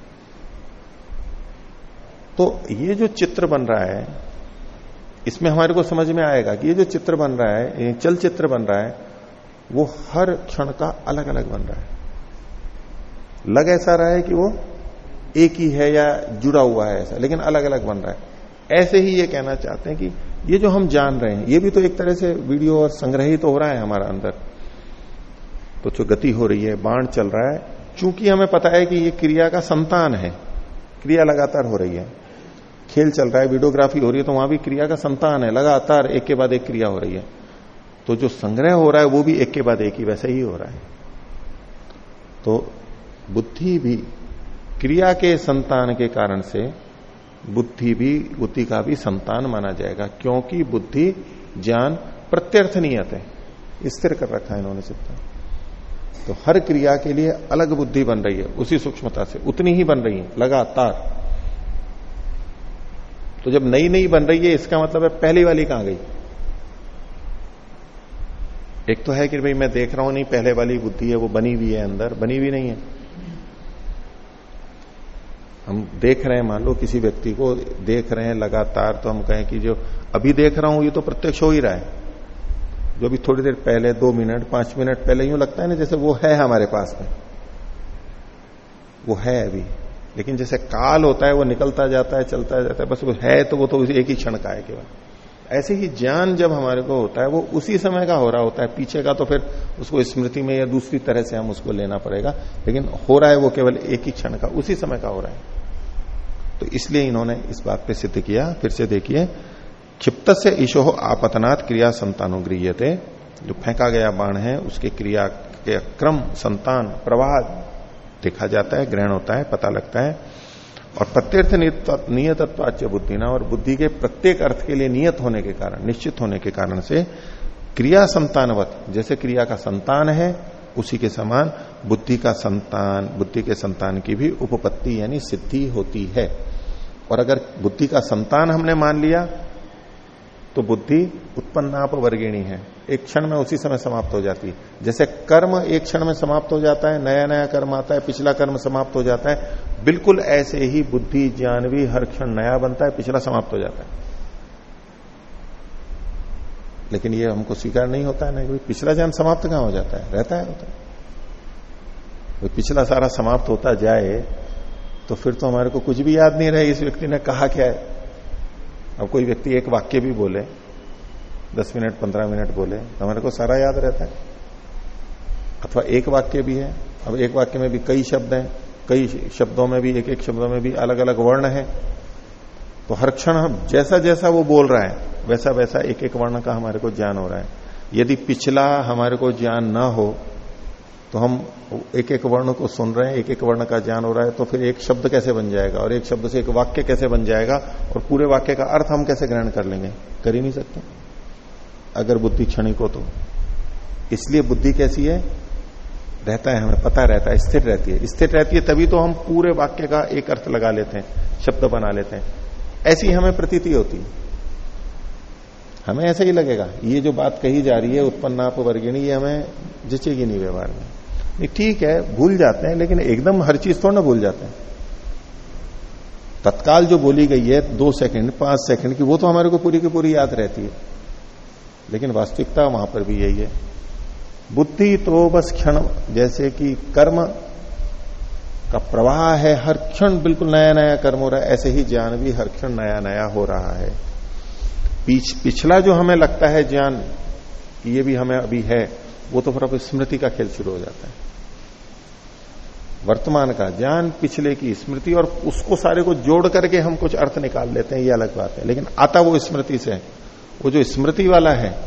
तो ये जो चित्र बन रहा है, इसमें हमारे को समझ में आएगा कि ये जो चित्र बन रहा है चल चित्र बन रहा है, वो हर क्षण का अलग अलग बन रहा है। लग ऐसा रहा है कि वो एक ही है या जुड़ा हुआ है ऐसा, लेकिन अलग अलग बन रहा है। ऐसे ही ये कहना चाहते हैं कि ये जो हम जान रहे हैं, ये भी तो एक तरह से वीडियो और संग्रहित तो हो रहा है हमारा अंदर। तो जो गति हो रही है, बाण चल रहा है, चूँकि हमें पता है कि ये क्रिया का संतान है, क्रिया लगातार हो रही है। खेल चल रहा है, वीडियोग्राफी हो रही है तो वहाँ भी क्रिया का संतान है, लगातार एक के बाद एक क्रिया हो रही है। तो जो संग्रह हो रहा है, वो भी एक के बाद एक ही, वैसे ही हो रहा है। तो बुद्धि भी क्रिया के संतान के कारण से बुद्धि भी, बुद्धि का भी संतान माना जाएगा, क्योंकि बुद्धि ज्ञान प्रत्यर्थ नियत है। स्थिर कर रखा है इन्होंने सिद्धांत तो हर क्रिया के लिए अलग बुद्धि बन रही है, उसी सूक्ष्मता से, उतनी ही बन रही है, लगातार। तो जब नई नई बन रही है, इसका मतलब है पहली वाली कहाँ गई? एक तो है कि भाई मैं देख रहा हूँ नहीं, पहले वाली बुद्धि है, वो बनी हुई है अंदर, बनी हुई नहीं है। हम देख रहे हैं, मान लो किसी व्यक्ति को देख रहे हैं, लगातार तो हम कहें कि जो अभी देख रहा हूँ, ये तो प्रत्यक्ष हो ही रहा है। जो भी थोड़ी देर पहले, दो मिनट, पाँच मिनट पहले यूँ लगता है ना, जैसे वो है हमारे पास में। वो है अभी। लेकिन जैसे काल होता है, वो निकलता जाता है, चलता जाता है, बस वो है तो वो तो एक ही क्षण का है केवल। ऐसे ही ज्ञान जब हमारे को होता है, वो उसी समय का हो रहा होता है। पीछे का तो फिर उसको स्मृति में या दूसरी तरह से हम उसको लेना पड़ेगा, लेकिन हो रहा है वो केवल एक ही क्षण का, उसी समय का हो रहा है। तो इसलिए इन्होंने इस बात पे सिद्ध किया। फिर से देखिए क्षिप्त से ईशो आपतनात् क्रिया संतानुगृह थे जो फेंका गया बाण है, उसके क्रिया के क्रम, संतान, प्रवाह देखा जाता है, ग्रहण होता है, पता लगता है। और प्रत्यर्थ नियतत्वाच्य बुद्धि ना, और बुद्धि के प्रत्येक अर्थ के लिए नियत होने के कारण, निश्चित होने के कारण से क्रिया संतानवत, जैसे क्रिया का संतान है, उसी के समान बुद्धि का संतान, बुद्धि के संतान की भी उपपत्ति यानी सिद्धि होती है। और अगर बुद्धि का संतान हमने मान लिया तो बुद्धि उत्पन्नाप वर्गिणी है। एक क्षण में उसी समय समाप्त हो जाती है। जैसे कर्म एक क्षण में समाप्त हो जाता है नया नया कर्म आता है, पिछला कर्म समाप्त हो जाता है, बिल्कुल ऐसे ही बुद्धि ज्ञान भी हर क्षण नया बनता है, पिछला समाप्त हो जाता है। लेकिन ये हमको स्वीकार नहीं होता है ना कि पिछला ज्ञान समाप्त कहाँ हो जाता है? रहता है, होता है। पिछला सारा समाप्त होता जाए तो फिर तो हमारे को कुछ भी याद नहीं रहे, इस व्यक्ति ने कहा क्या है? अब कोई व्यक्ति एक वाक्य भी बोले, दस मिनट, पंद्रह मिनट बोले तो हमारे को सारा याद रहता है। अथवा एक वाक्य भी है, अब एक वाक्य में भी कई शब्द हैं, कई शब्दों में भी, एक एक शब्दों में भी अलग अलग वर्ण है। तो हर क्षण हम जैसा जैसा वो बोल रहा है वैसा वैसा एक एक वर्ण का हमारे को ज्ञान हो रहा है। यदि पिछला हमारे को ज्ञान ना हो तो हम एक एक वर्ण को सुन रहे हैं एक एक वर्ण का ज्ञान हो रहा है तो फिर एक शब्द कैसे बन जाएगा? और एक शब्द से एक वाक्य कैसे बन जाएगा? और पूरे वाक्य का अर्थ हम कैसे ग्रहण कर लेंगे? कर ही नहीं सकते। अगर बुद्धि क्षणिक हो तो। इसलिए बुद्धि कैसी है? रहता है, हमें पता रहता है, स्थिर रहती है। स्थिर रहती है तभी तो हम पूरे वाक्य का एक अर्थ लगा लेते हैं, शब्द बना लेते हैं। ऐसी हमें प्रतीति होती है। हमें ऐसा ही लगेगा, ये जो बात कही जा रही है उत्पन्नाप वर्गिणी ये हमें जचेगी नहीं व्यवहार में। ठीक है भूल जाते हैं लेकिन एकदम हर चीज़ थोड़ा ना भूल जाते हैं। तत्काल जो बोली गई है दो सेकंड पाँच सेकंड की वो तो हमारे को पूरी की पूरी याद रहती है। लेकिन वास्तविकता वहाँ पर भी यही है। बुद्धि तो बस क्षण जैसे कि कर्म का प्रवाह है हर क्षण बिल्कुल नया नया कर्म हो रहा है ऐसे ही ज्ञान भी हर क्षण नया नया हो रहा है। पीछ, पिछला जो हमें लगता है ज्ञान ये भी हमें अभी है वो तो फिर अब स्मृति का खेल शुरू हो जाता है। वर्तमान का ज्ञान, पिछले की स्मृति और उसको सारे को जोड़ करके हम कुछ अर्थ निकाल लेते हैं, ये अलग बात है। लेकिन आता वो स्मृति से, वो जो स्मृति वाला है,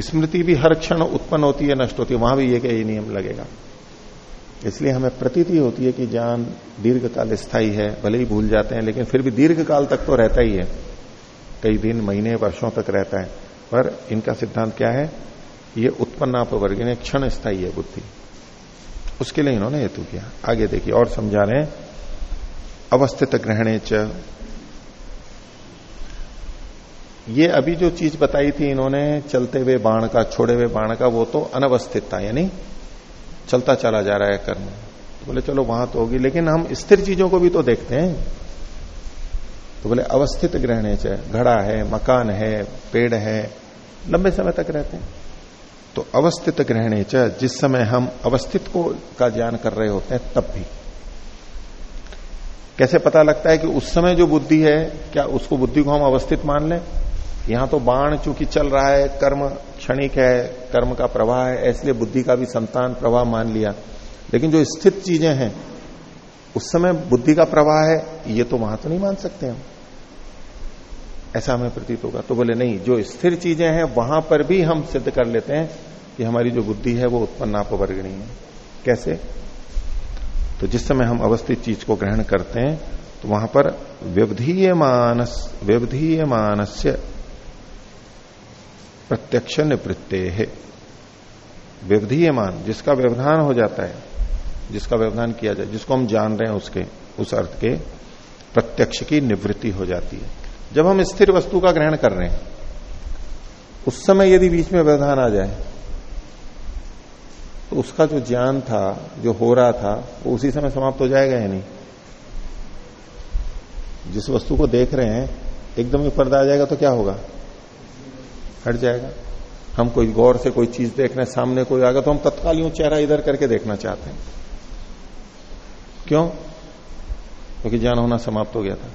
स्मृति भी हर क्षण उत्पन्न होती है, नष्ट होती है, वहाँ भी ये यही नियम लगेगा। इसलिए हमें प्रतीति होती है कि ज्ञान दीर्घकाल स्थायी है, भले ही भूल जाते हैं, लेकिन फिर भी दीर्घकाल तक तो रहता ही है। कई दिन, महीने, वर्षों तक रहता है। पर इनका सिद्धांत क्या है? ये उत्पन्नाप वर्ग क्षण स्थायी है बुद्धि। उसके लिए इन्होंने हेतु किया। आगे देखिए, और समझा रहे अवस्थित ग्रहणे च। ये अभी जो चीज़ बताई थी इन्होंने, चलते हुए बाण का, छोड़े हुए बाण का, वो तो अनवस्थित था, यानी चलता चला जा रहा है कर्म। तो बोले, चलो, वहाँ तो होगी। लेकिन हम स्थिर चीज़ों को भी तो देखते हैं। तो बोले, अवस्थित ग्रहण घड़ा है, मकान है, पेड़ है। लंबे समय तक रहते हैं। तो अवस्थित ग्रहण जिस समय हम अवस्थित को, का ज्ञान कर रहे होते हैं, तब भी। कैसे पता लगता है कि उस समय जो बुद्धि है, क्या उसको बुद्धि को हम अवस्थित मान लें? यहाँ तो बाण चूँकि चल रहा है, कर्म क्षणिक है, कर्म का प्रवाह है, इसलिए बुद्धि का भी संतान प्रवाह मान लिया। लेकिन जो स्थित चीज़ें हैं, उस समय बुद्धि का प्रवाह है, ये तो वहाँ तो नहीं मान सकते हम। ऐसा हमें प्रतीत होगा। तो बोले, नहीं, जो स्थिर चीज़ें हैं, वहाँ पर भी हम सिद्ध कर लेते हैं कि हमारी जो बुद्धि है, वो उत्पन्न अपवर्गणी है। कैसे? तो जिस समय हम अवस्थित चीज़ को ग्रहण करते हैं तो वहाँ पर व्यवधीय मानस व्यवधीय मानस्य प्रत्यक्ष निवृत्ते है व्यवधीयमान, जिसका व्यवधान हो जाता है, जिसका व्यवधान किया जाए, जिसको हम जान रहे हैं उसके, उस अर्थ के, प्रत्यक्ष की निवृत्ति हो जाती है। जब हम स्थिर वस्तु का ग्रहण कर रहे हैं, उस समय यदि बीच में व्यवधान आ जाए तो उसका जो ज्ञान था, जो हो रहा था, वो उसी समय समाप्त हो जाएगा या नहीं? जिस वस्तु को देख रहे हैं, एकदम ही पर्दा आ जाएगा तो क्या होगा? हट जाएगा। हम कोई गौर से कोई चीज़ देख रहे हैं, सामने कोई आएगा तो हम तत्काल यूँ चेहरा इधर करके देखना चाहते हैं। क्यों? क्योंकि तो ज्ञान होना समाप्त हो गया था।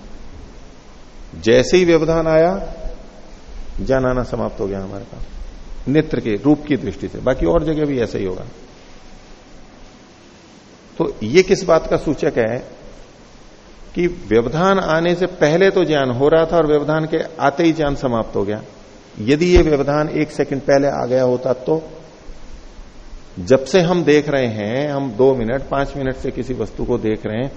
जैसे ही व्यवधान आया ज्ञान आना समाप्त हो गया हमारे पास। नेत्र के, रूप की दृष्टि से। बाकी और जगह भी ऐसा ही होगा। तो ये किस बात का सूचक है कि व्यवधान आने से पहले तो ज्ञान हो रहा था और व्यवधान के आते ही ज्ञान समाप्त हो गया। यदि ये व्यवधान एक सेकंड पहले आ गया होता तो जब से हम देख रहे हैं, हम दो मिनट, पाँच मिनट से किसी वस्तु को देख रहे हैं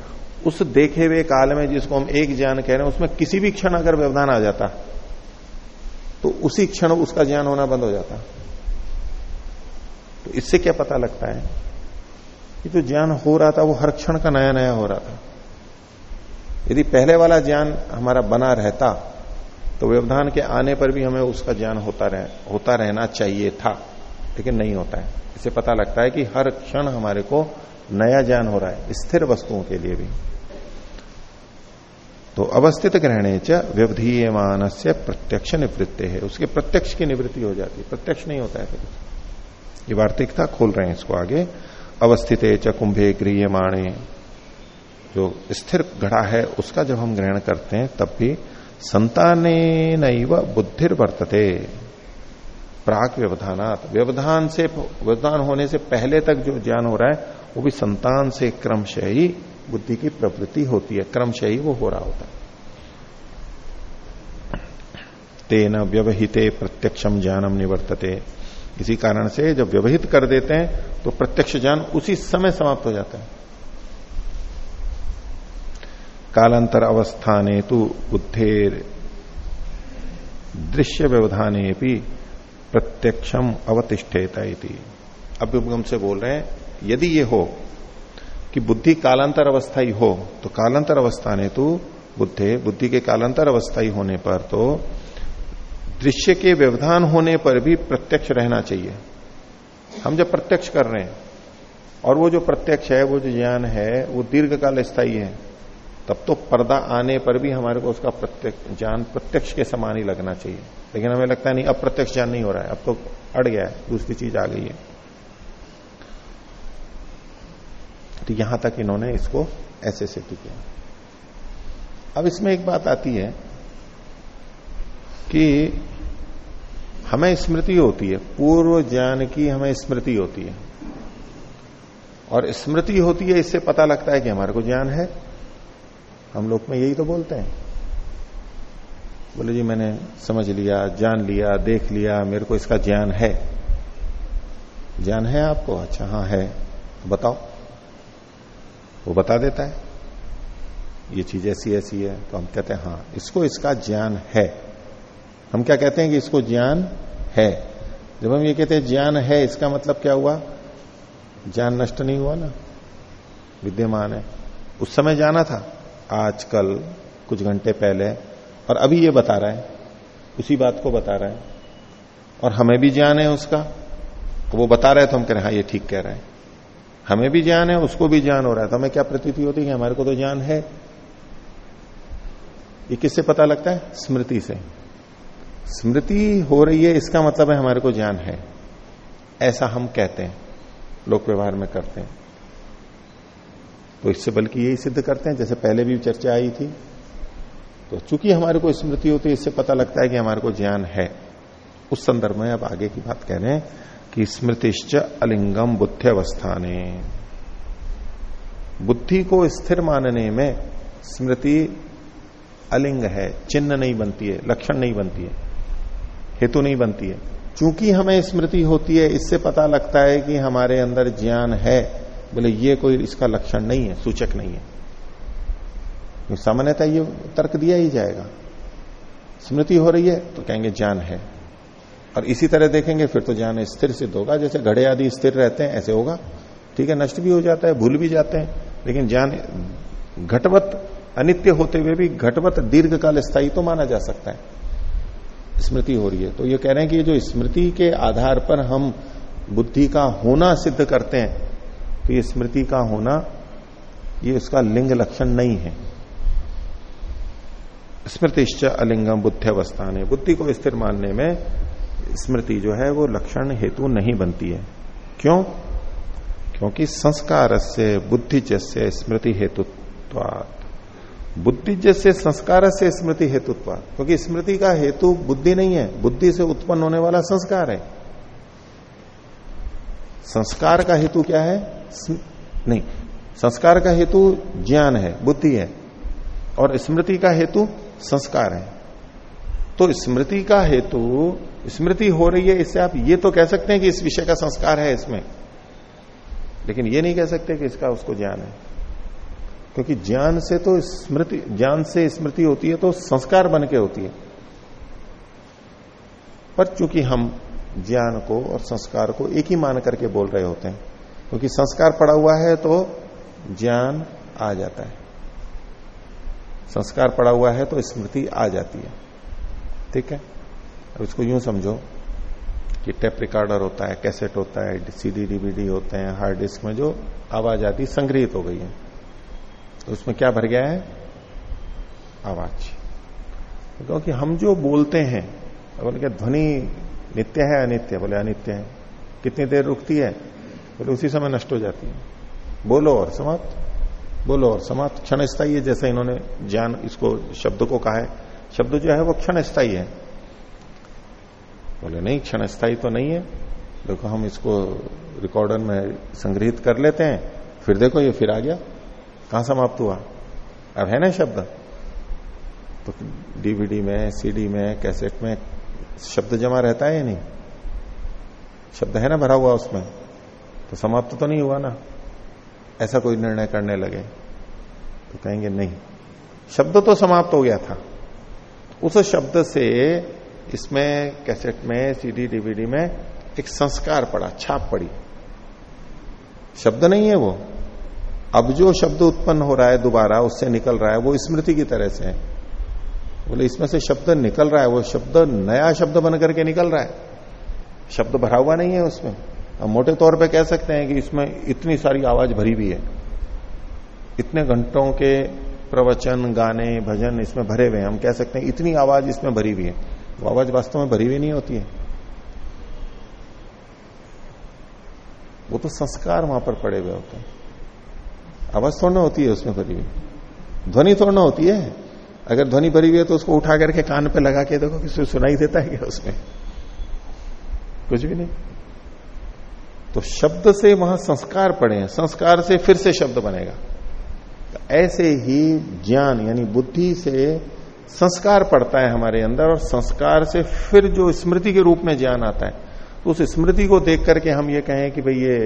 उस देखे हुए काल में जिसको हम एक ज्ञान कह रहे हैं उसमें किसी भी क्षण अगर व्यवधान आ जाता तो उसी क्षण उसका ज्ञान होना बंद हो जाता। तो इससे क्या पता लगता है कि जो ज्ञान हो रहा था वो हर क्षण का नया नया हो रहा था। यदि पहले वाला ज्ञान हमारा बना रहता तो व्यवधान के आने पर भी हमें उसका ज्ञान होता रह, होता रहना चाहिए था लेकिन नहीं होता है। इसे पता लगता है कि हर क्षण हमारे को नया ज्ञान हो रहा है स्थिर वस्तुओं के लिए भी। तो अवस्थित ग्रहणे च व्यवधीयमान से प्रत्यक्ष निवृत्ति। है उसके प्रत्यक्ष की निवृत्ति हो जाती है। प्रत्यक्ष नहीं होता है फिर ये वार्तिकता खोल रहे हैं इसको आगे। अवस्थित च कुंभे गृहमाणे जो स्थिर घड़ा है, उसका जब हम ग्रहण करते हैं, तब भी संताने नैव बुद्धिर वर्तते। प्राक व्यवधानात। व्यवधान से, व्यवधान होने से पहले तक जो ज्ञान हो रहा है, वो भी संतान से क्रमशः ही बुद्धि की प्रवृत्ति होती है, क्रमशः ही वो हो रहा होता है। तेन व्यवहिते प्रत्यक्षम ज्ञानम निवर्तते। इसी कारण से जब व्यवहित कर देते हैं तो प्रत्यक्ष ज्ञान उसी समय समाप्त हो जाता है। कालांतर अवस्थाने तो बुद्धेर दृश्य व्यवधाने भी प्रत्यक्षम अवतिष्ठेता अभ्युपगम से बोल रहे हैं, यदि ये हो कि बुद्धि कालांतर अवस्था ही हो तो कालांतर अवस्था ने तो बुद्धे, बुद्धि के कालांतर अवस्था ही होने पर तो दृश्य के व्यवधान होने पर भी प्रत्यक्ष रहना चाहिए। हम जब प्रत्यक्ष कर रहे हैं, और वो जो प्रत्यक्ष है, वो जो ज्ञान है, वो दीर्घ काल स्थायी है, तब तो पर्दा आने पर भी हमारे को उसका प्रत्यक्ष, ज्ञान प्रत्यक्ष के समान ही लगना चाहिए। लेकिन हमें लगता है नहीं, अब प्रत्यक्ष ज्ञान नहीं हो रहा है, अब तो अड़ गया है, दूसरी चीज़ आ गई है। तो यहाँ तक इन्होंने इसको ऐसे सिद्ध किया। अब इसमें एक बात आती है कि हमें स्मृति होती है, पूर्व ज्ञान की हमें स्मृति होती है। और स्मृति होती है, इससे पता लगता है कि हमारे को ज्ञान है। हम लोग में यही तो बोलते हैं। बोले, जी, मैंने समझ लिया, जान लिया, देख लिया, मेरे को इसका ज्ञान है। ज्ञान है आपको? अच्छा हाँ है। बताओ। वो बता देता है, ये चीज़ ऐसी ऐसी है। तो हम कहते हैं हाँ इसको इसका ज्ञान है। हम क्या कहते हैं कि इसको ज्ञान है? जब हम ये कहते हैं, ज्ञान है, इसका मतलब क्या हुआ? ज्ञान नष्ट नहीं हुआ ना? विद्यमान है। उस समय जाना था आज कल कुछ घंटे पहले, और अभी ये बता रहा है, उसी बात को बता रहा है। और हमें भी ज्ञान है उसका। तो वो बता रहे तो हम कह रहे हैं हाँ ये ठीक कह रहे हैं। हमें भी ज्ञान है, उसको भी ज्ञान हो रहा है। तो हमें क्या प्रतीति होती है? हमारे को तो ज्ञान है। ये किससे पता लगता है? स्मृति से। स्मृति हो रही है, इसका मतलब है हमारे को ज्ञान है। ऐसा हम कहते हैं, लोक व्यवहार में करते हैं। तो इससे बल्कि यही सिद्ध करते हैं, जैसे पहले भी चर्चा आई थी। तो चूँकि हमारे को स्मृति होती है, इससे पता लगता है कि हमारे को ज्ञान है। उस संदर्भ में अब आगे की बात कह रहे हैं। कि स्मृतिश्च अलिंगम बुद्धि अवस्थाने बुद्धि को स्थिर मानने में स्मृति अलिंग है, चिन्ह नहीं बनती है, लक्षण नहीं बनती है, हेतु नहीं बनती है। चूँकि हमें स्मृति होती है, इससे पता लगता है कि हमारे अंदर ज्ञान है। बोले, ये कोई इसका लक्षण नहीं है, सूचक नहीं है। सामान्यतः ये तर्क दिया ही जाएगा। स्मृति हो रही है तो कहेंगे ज्ञान है। और इसी तरह देखेंगे, फिर तो ज्ञान स्थिर सिद्ध होगा। जैसे घड़े आदि स्थिर रहते हैं, ऐसे होगा। ठीक है, नष्ट भी हो जाता है, भूल भी जाते हैं। लेकिन ज्ञान घटवत अनित्य होते हुए भी घटवत दीर्घ काल स्थायी तो माना जा सकता है। स्मृति हो रही है। तो ये कह रहे हैं कि जो स्मृति के आधार पर हम बुद्धि का होना सिद्ध करते हैं तो ये स्मृति का होना, ये उसका लिंग लक्षण नहीं है। स्मृतिश्च अलिंगम बुद्धि अवस्थान है बुद्धि को स्थिर मानने में स्मृति जो है वो लक्षण हेतु नहीं बनती है। क्यों? क्योंकि संस्कार से बुद्धि जैसे स्मृति हेतुत्वाद बुद्धि जैसे संस्कार से स्मृति हेतुत्व क्योंकि स्मृति का हेतु बुद्धि नहीं है। बुद्धि से उत्पन्न होने वाला संस्कार है। संस्कार का हेतु क्या है? नहीं, संस्कार का हेतु ज्ञान है, बुद्धि है। और स्मृति का हेतु संस्कार है। तो स्मृति का हेतु स्मृति हो रही है, इससे आप ये तो कह सकते हैं कि इस विषय का संस्कार है इसमें। लेकिन ये नहीं कह सकते कि इसका उसको ज्ञान है। क्योंकि ज्ञान से तो स्मृति, ज्ञान से स्मृति होती है तो संस्कार बन के होती है। पर चूँकि हम ज्ञान को और संस्कार को एक ही मान करके बोल रहे होते हैं, क्योंकि संस्कार पड़ा हुआ है तो ज्ञान आ जाता है। संस्कार पड़ा हुआ है तो स्मृति आ जाती है। ठीक है? अब इसको यूँ समझो कि टेप रिकॉर्डर होता है, कैसेट होता है सीडी डीवीडी होते हैं, हार्ड डिस्क में जो आवाज़ आती संग्रहित हो गई है। तो उसमें क्या भर गया है? आवाज़। क्योंकि हम जो बोलते हैं, बोले क्या ध्वनि नित्य है, अनित्य? बोले अनित्य है। कितनी देर रुकती है? बोले उसी समय नष्ट हो जाती है। बोलो और समाप्त। बोलो और समाप्त। क्षण स्थायी है, जैसे इन्होंने ज्ञान, इसको शब्द को कहा है। शब्द जो है वो क्षण स्थायी है। बोले, नहीं, क्षण स्थायी तो नहीं है। देखो, हम इसको रिकॉर्डर में संग्रहित कर लेते हैं। फिर देखो, ये फिर आ गया। कहाँ समाप्त हुआ? अब है ना शब्द? तो डीवीडी में सीडी में कैसेट में शब्द जमा रहता है या नहीं? शब्द है ना भरा हुआ उसमें? तो समाप्त तो नहीं हुआ ना। ऐसा कोई निर्णय करने लगे। तो कहेंगे, नहीं, शब्द तो समाप्त हो गया था। उस शब्द से इसमें, कैसेट में सीडी डीवीडी में एक संस्कार पड़ा, छाप पड़ी। शब्द नहीं है वो। अब जो शब्द उत्पन्न हो रहा है दोबारा, उससे निकल रहा है, वो स्मृति की तरह से है। बोले, इसमें से शब्द निकल रहा है, वो शब्द नया शब्द बन करके निकल रहा है। शब्द भरा हुआ नहीं है उसमें। अब मोटे तौर पे कह सकते हैं कि इसमें इतनी सारी आवाज़ भरी हुई है। इतने घंटों के प्रवचन, गाने, भजन इसमें भरे हुए हैं। हम कह सकते हैं इतनी आवाज़ इसमें भरी हुई है। वो आवाज़ वास्तव में भरी हुई नहीं होती है। वो तो संस्कार वहाँ पर पड़े हुए होते हैं। आवाज़ थोड़ा होती है उसमें भरी हुई। ध्वनि थोड़ा होती है। अगर ध्वनि भरी हुई है तो उसको उठा करके कान पे लगा के देखो किसी सुनाई देता है क्या उसमें। कुछ भी नहीं। तो शब्द से वहाँ संस्कार पड़े हैं। संस्कार से फिर से शब्द बनेगा। ऐसे ही ज्ञान, यानी बुद्धि से संस्कार पड़ता है हमारे अंदर, और संस्कार से फिर जो स्मृति के रूप में ज्ञान आता है तो उस स्मृति को देख करके हम ये कहें कि भाई ये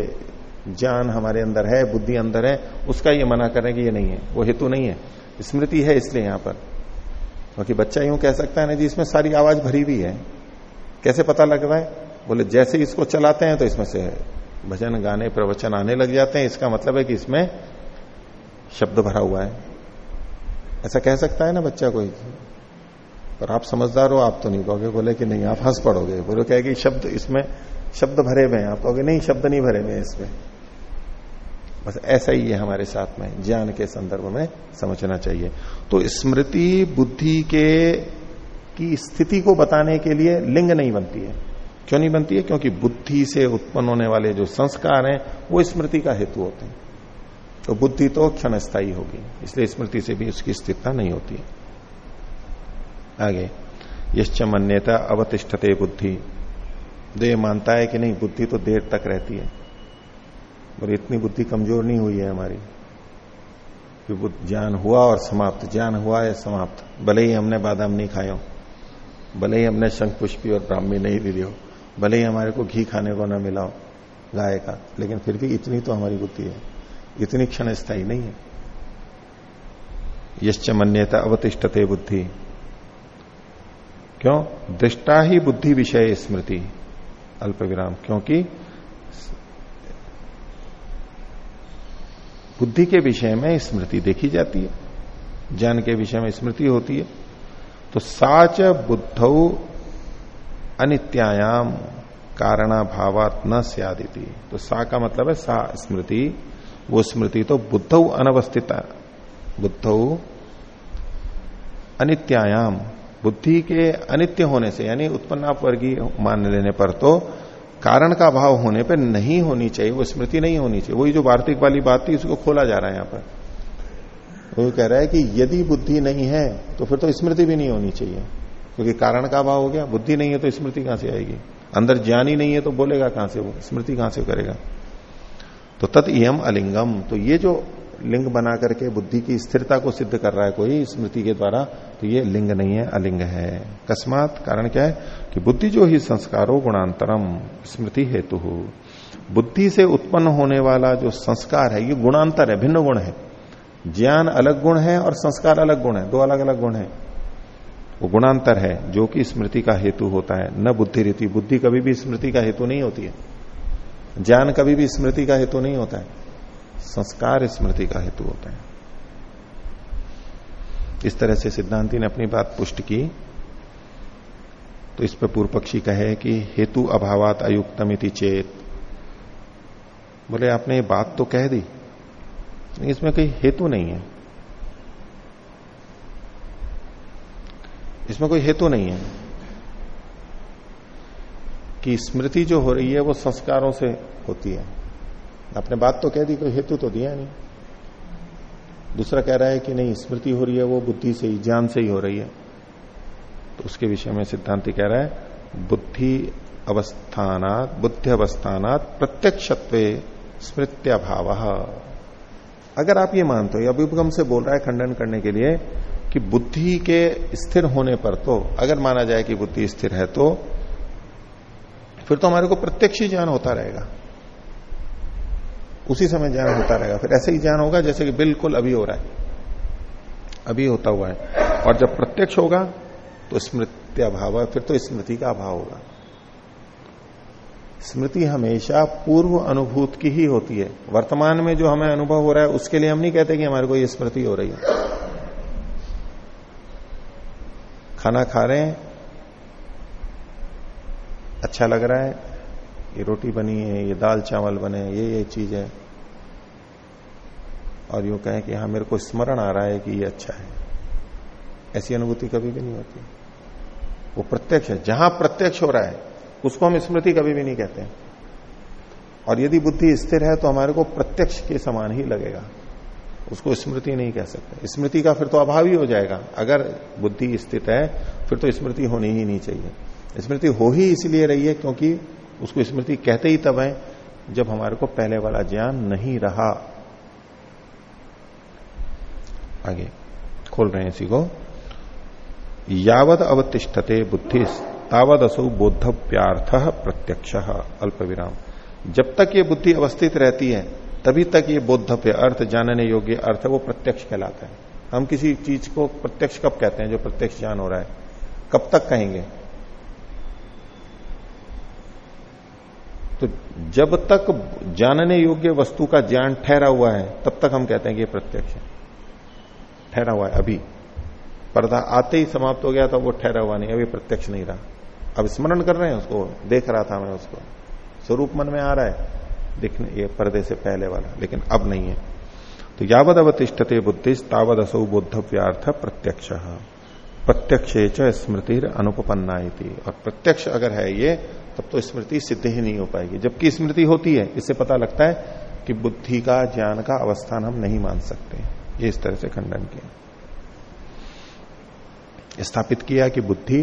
ज्ञान हमारे अंदर है, बुद्धि अंदर है, उसका ये मना करें कि ये नहीं है, वो हेतु नहीं है। स्मृति है इसलिए यहाँ पर। क्योंकि बच्चा यूँ कह सकता है ना, जी इसमें सारी आवाज़ भरी हुई है, कैसे पता लग रहा है बोले, जैसे इसको चलाते हैं तो इसमें से भजन, गाने, प्रवचन आने लग जाते हैं, इसका मतलब है कि इसमें शब्द भरा हुआ है। ऐसा कह सकता है ना बच्चा कोई? पर आप समझदार हो, आप तो नहीं कहोगे, बोले कि नहीं, आप हंस पड़ोगे। बोलो कहेगी शब्द इसमें शब्द भरे हुए हैं। आप कहोगे, नहीं, शब्द नहीं भरे हुए इसमें। बस ऐसा ही है हमारे साथ में, ज्ञान के संदर्भ में समझना चाहिए। तो स्मृति बुद्धि के, की स्थिति को बताने के लिए लिंग नहीं बनती है। क्यों नहीं बनती है? क्योंकि बुद्धि से उत्पन्न होने वाले जो संस्कार हैं, वो स्मृति का हेतु होते हैं। तो बुद्धि तो क्षण स्थायी होगी, इसलिए स्मृति से भी उसकी स्थिरता नहीं होती। आगे, यश्च मन्यता अवतिष्ठते बुद्धि। दे मानता है कि नहीं, बुद्धि तो देर तक रहती है। और इतनी बुद्धि कमज़ोर नहीं हुई है हमारी कि ज्ञान हुआ और समाप्त। ज्ञान हुआ या समाप्त? भले ही हमने बादाम नहीं खाए भले ही हमने शंख पुष्पी और ब्राह्मी नहीं ली हो, भले ही हमारे को घी खाने को न मिला हो, गाय का, लेकिन फिर भी इतनी तो हमारी बुद्धि है। इतनी क्षण स्थायी नहीं है। यश्च मन्यता अवतिष्ठते बुद्धि। क्यों? दृष्टा ही बुद्धि विषय स्मृति। अल्प विराम क्योंकि बुद्धि के विषय में स्मृति देखी जाती है। ज्ञान के विषय में स्मृति होती है। तो साच बुद्ध अनित्यायाम कारणा भावात न सियादिति। तो सा का मतलब है सा स्मृति। वो स्मृति तो बुद्ध अनवस्थित बुद्ध अनित्यायाम। बुद्धि के अनित्य होने से, यानी उत्पन्ना वर्गीय मान लेने पर तो कारण का भाव होने पर नहीं होनी चाहिए, वो स्मृति नहीं होनी चाहिए। वही जो वार्तिक वाली बात थी, उसको खोला जा रहा है यहाँ पर। वो कह रहा है कि यदि बुद्धि नहीं है तो फिर तो स्मृति भी नहीं होनी चाहिए। क्योंकि कारण का भाव हो गया, बुद्धि नहीं है तो स्मृति कहाँ से आएगी? अंदर ज्ञान ही नहीं है तो बोलेगा कहाँ से वो? स्मृति कहाँ से करेगा? तो तत् इम अलिंगम। तो ये जो लिंग बना करके बुद्धि की स्थिरता को सिद्ध कर रहा है कोई स्मृति के द्वारा तो ये लिंग नहीं है, अलिंग है। अकस्मात कारण क्या है कि बुद्धि जो ही संस्कारो गुणांतरम, स्मृति हेतु। हो बुद्धि से उत्पन्न होने वाला जो संस्कार है, ये गुणांतर है, भिन्न गुण है। ज्ञान अलग गुण है और संस्कार अलग गुण है, दो अलग अलग गुण है। वो गुणांतर है, जो कि स्मृति का हेतु होता है। न बुद्धि रीति, बुद्धि कभी भी स्मृति का हेतु नहीं होती है। ज्ञान कभी भी स्मृति का हेतु नहीं होता है। संस्कार स्मृति का हेतु होता है। इस तरह से सिद्धांति ने अपनी बात पुष्ट की। तो इस पर पूर्व पक्षी कहे कि हेतु अभावात अयुक्तमिति चेत। बोले, आपने ये बात तो कह दी इसमें कोई हेतु नहीं है। इसमें कोई हेतु नहीं है। कि स्मृति जो हो रही है वो संस्कारों से होती है। आपने बात तो कह दी, कोई हेतु तो दिया नहीं। दूसरा कह रहा है कि नहीं, स्मृति हो रही है, वो बुद्धि से ही, ज्ञान से ही हो रही है। तो उसके विषय में सिद्धांति कह रहा है, बुद्धि अवस्थानात बुद्धि अवस्थानात प्रत्यक्षत्व स्मृत्याभाव। अगर आप ये मानते हो अभिगम से बोल रहा है खंडन करने के लिए कि बुद्धि के स्थिर होने पर तो अगर माना जाए कि बुद्धि स्थिर है तो फिर तो हमारे को प्रत्यक्ष ही ज्ञान होता रहेगा। उसी समय ज्ञान होता रहेगा। फिर ऐसे ही ज्ञान होगा जैसे कि बिल्कुल अभी हो रहा है। अभी होता हुआ है। और जब प्रत्यक्ष होगा तो स्मृति अभाव फिर तो स्मृति का अभाव होगा। स्मृति हमेशा पूर्व अनुभूत की ही होती है। वर्तमान में जो हमें अनुभव हो रहा है, उसके लिए हम नहीं कहते कि हमारे को ये स्मृति हो रही है। खाना खा रहे हैं अच्छा लग रहा है। ये रोटी बनी है, ये दाल चावल बने ये ये चीज़ है। और यूँ कहें कि हाँ मेरे को स्मरण आ रहा है कि ये अच्छा है। ऐसी अनुभूति कभी भी नहीं होती। वो प्रत्यक्ष है। जहाँ प्रत्यक्ष हो रहा है, उसको हम स्मृति कभी भी नहीं कहते और यदि बुद्धि स्थिर है तो हमारे को प्रत्यक्ष के समान ही लगेगा। उसको स्मृति नहीं कह सकते। स्मृति का फिर तो अभाव ही हो जाएगा। अगर बुद्धि स्थित है, फिर तो स्मृति होनी ही नहीं चाहिए। स्मृति हो ही इसलिए रही है क्योंकि उसको स्मृति कहते ही तब है जब हमारे को पहले वाला ज्ञान नहीं रहा। आगे, खोल रहे हैं इसी को। यावत अवतिष्ठते बुद्धि तावत असो बोधव्यार्थ प्रत्यक्ष। अल्प विराम जब तक ये बुद्धि अवस्थित रहती है, तभी तक ये बोधव्य अर्थ, जानने योग्य अर्थ वो प्रत्यक्ष कहलाता है। हम किसी चीज़ को प्रत्यक्ष कब कहते हैं, जो प्रत्यक्ष ज्ञान हो रहा है? कब तक कहेंगे? तो जब तक जानने योग्य वस्तु का ज्ञान ठहरा हुआ है, तब तक हम कहते हैं कि प्रत्यक्ष है। ठहरा हुआ है, अभी। पर्दा आते ही समाप्त हो गया था, वो ठहरा हुआ नहीं, अभी प्रत्यक्ष नहीं रहा। अब स्मरण कर रहे हैं उसको, देख रहा था मैं उसको। स्वरूप मन में आ रहा है, दिखने, ये पर्दे से पहले वाला, लेकिन अब नहीं है। तो यावद अवतिष्ठते बुद्धि तावद असौ बोधव्यार्थ प्रत्यक्ष। प्रत्यक्ष स्मृति अनुपन्ना और प्रत्यक्ष अगर है ये, तब तो स्मृति सिद्ध ही नहीं हो पाएगी। जबकि स्मृति होती है, इससे पता लगता है कि बुद्धि का, ज्ञान का अवस्थान हम नहीं मान सकते। ये इस तरह से खंडन किया। स्थापित किया कि बुद्धि